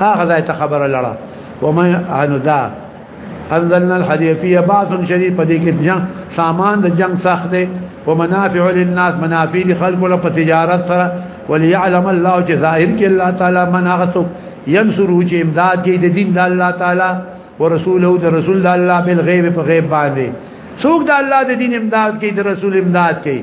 هغه ځای ته خبره لړه وما انو دا انزلنا الحديد فيه باس شديد په دې کې جنگ سامان د جنگ سخت دی ومنافع للناس منافع دي خلق له تجارت سره وليعلم الله چې ظاهر کې الله تعالی من هغه څوک ينصره چې امداد کوي د دین د الله تعالی ورسوله د رسول الله بالغيب په غیب باندې څوک د الله د دین امداد کوي د رسول امداد کوي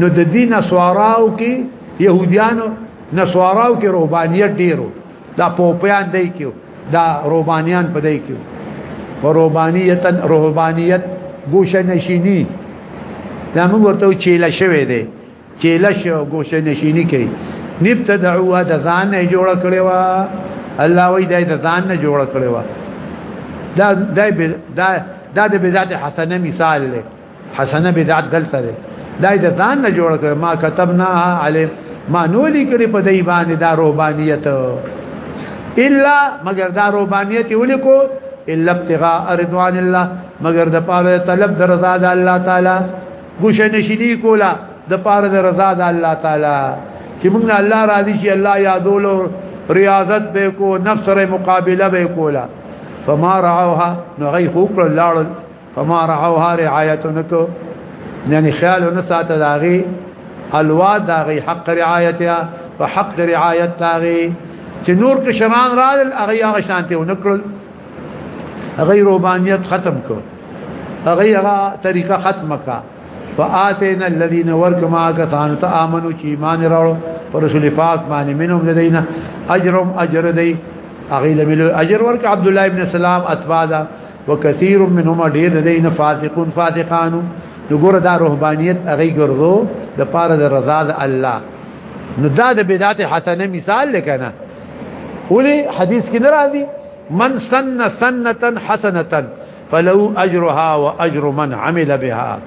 نو د دین اسواراو کې يهوديانو نسواراو کې روبانيت ډیرو دا پوپیان دی کیو دا روبانیان په دی کیو روبانیت روبانیت گوشه نشینی دا موږ ورته چیله شوی دی چیله شو گوشه نشینی کوي نبتدعوا د ځان نه جوړ کړي وا الله وی دای د ځان نه جوړ کړي وا دا دای دا د بدعت حسنه مثال دی حسنه بدعت دلته ده دا د ځان نه جوړ کړ ما كتبنا عليه ما نولي کړي په دای باندې دا روبانيت الا مگر دا روبانيت ولیکو الا ابتغاء رضوان الله مگر د پاره طلب د رضا د الله تعالی ګوشه نشینی کولا د پاره د رضا د الله تعالی چې موږ الله راضي شي الله یادولو ریاضت به کو نفس سره مقابله به کولا فما رعوها نو غي خوکر لاړل فما رعوها رعایت نکو یعنی خیال نه ساته داغي الوا داغي حق رعایتها په حق رعایت داغي چې نور کې شران رال هغه هغه شانته ونکړل هغه روبانیت ختم کو هغه هغه طریقه ختم کا فآتینا الذين ورک ما کسان ته امنو چې ایمان راو پر رسول پاک باندې منهم لدینا اجرهم اجر دی هغه له اجر ورک عبد الله ابن سلام اتبادا وکثیر منهم ډیر دین فاسقون فاسقانو نګور دا رهبانیت هغه ګرځو د پاره د رضا د الله نو دا د بدعت حسنه مثال لکنه ولي حدیث کې ناراضي من سن سنه حسنه فلو اجرها واجر من عمل بها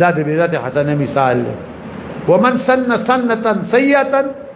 دا د بدعت حسنه مثال ومن سن سنه سيئه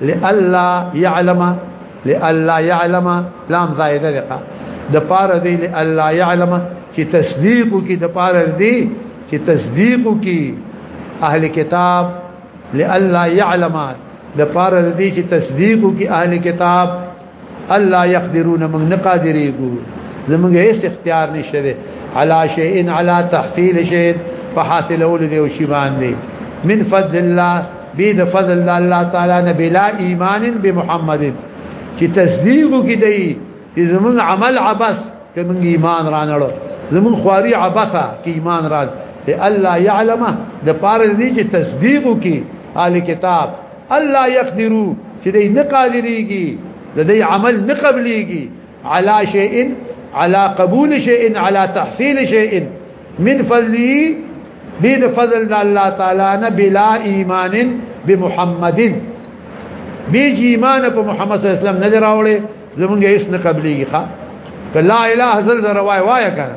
لالا يعلم لالا يعلم لام زائده ده د پاره دی لالا يعلم چې تصدیق کی د پاره دی چې تصدیق کی اهل کتاب لالا يعلم د پاره دی چې تصدیق کی اهل کتاب الله يقدرون من نقادريګو زمونږ هیڅ اختیار نشته دی علا شيء علا تحصيل شيء فحاصل اول دی او شی باندې من فضل الله بيد فضل الله تعالی نه بلا ایمان بمحمد چې تصدیق کی دی چې زمونږ عمل عبس کوم ایمان رانړو زمونږ خواري عبسه کې ایمان راځي الله يعلمه د پاره دې چې تصدیق کی اهل کتاب الله يقدرو چې دې نه قادريږي د دې عمل نه قبليږي على شيء على قبول شيء على تحصيل شيء من فضلي دې د فضل د الله تعالی نه بلا ایمان بمحمد بیج ایمان په محمد صلی الله علیه وسلم نه راوړي زمونږه هیڅ نه قبليږي ښا لا اله الا الله روای وای کنه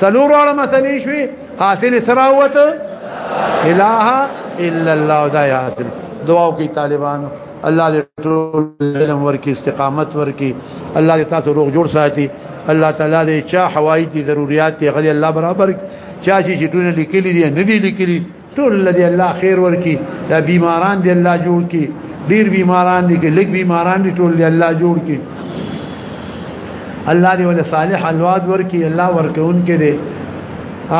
سلور واړه مسلې شوي حاصل سراوت الہ الا الله دا حاصل دعا کوي طالبانو الله دې ټول علم ورکي استقامت ورکي الله دې تاسو روغ جوړ ساتي الله تعالی دې چا حوایج دي ضرورت دي غلي الله برابر چا چې ټول لیکلي دي نه دي لیکلي ټول لدی الله خیر ورکی دا بیماران دی الله جوړ کی ډیر بیماران دي کې لګ بیماران دي ټول دی الله جوړ کی الله دی ول صالح الواد ورکی الله ورکون کې دی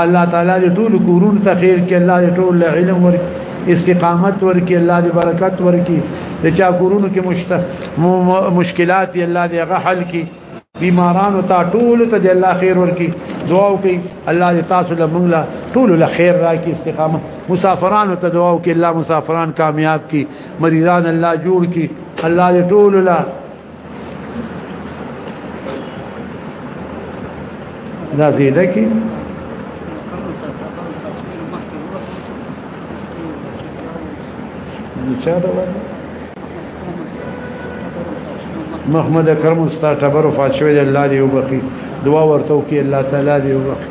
الله تعالی دې ټول کورون ته خیر کې الله دې ټول علم ورکی استقامت ورکی الله دې برکت ورکی د چا کورونو کې مشکلات دی الله دې غحل کی بیمارانو ته ټول ته د الله خیر ورکي دعا وکي الله دې تاسو له موږ له ټول له خیر راکي استقامت مسافرانو ته دعا وکي الله مسافران کامیاب کړي مریضان الله جوړ کړي الله دې ټول له دا زیده کی چا دا وایي محمد اکرم استاد ټبر وفات شوی دی الله دې وبخي دعا ورته وکي الله تعالی دې وبخي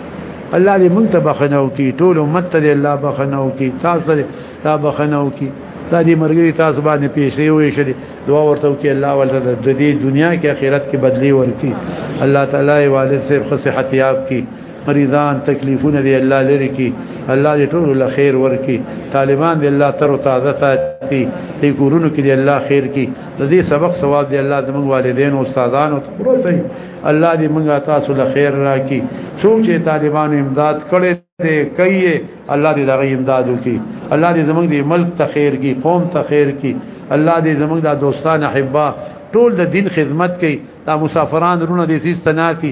الله دې مونږ ته بخنه وکي ټول امت ته دې الله بخنه وکي تاسو ته تا بخنه وکي تا دې مرګري تاسو باندې پیسې وې شلې دعا ورته وکي الله ولته د دې دنیا کې آخرت کې بدلی ورکي الله تعالی والد صاحب صحت یاب کی مریضان تکلیفونه دی الله لري کی الله دې ټول له خیر ورکی طالبان دی الله تر او تازه ساتي دې ګورونو کې دی الله خیر کی د دې سبق ثواب دی الله زموږ والدین او استادان او تخرسي الله دې موږ تاسو له خیر راکی څوک چې طالبان امداد کړي دې کوي الله دې دغه امداد وکي الله دې زموږ دې ملک ته خیر کی قوم ته خیر کی الله دې زموږ د دوستان احبا ټول د دین خدمت کوي دا مسافران رونه دې سیستناتی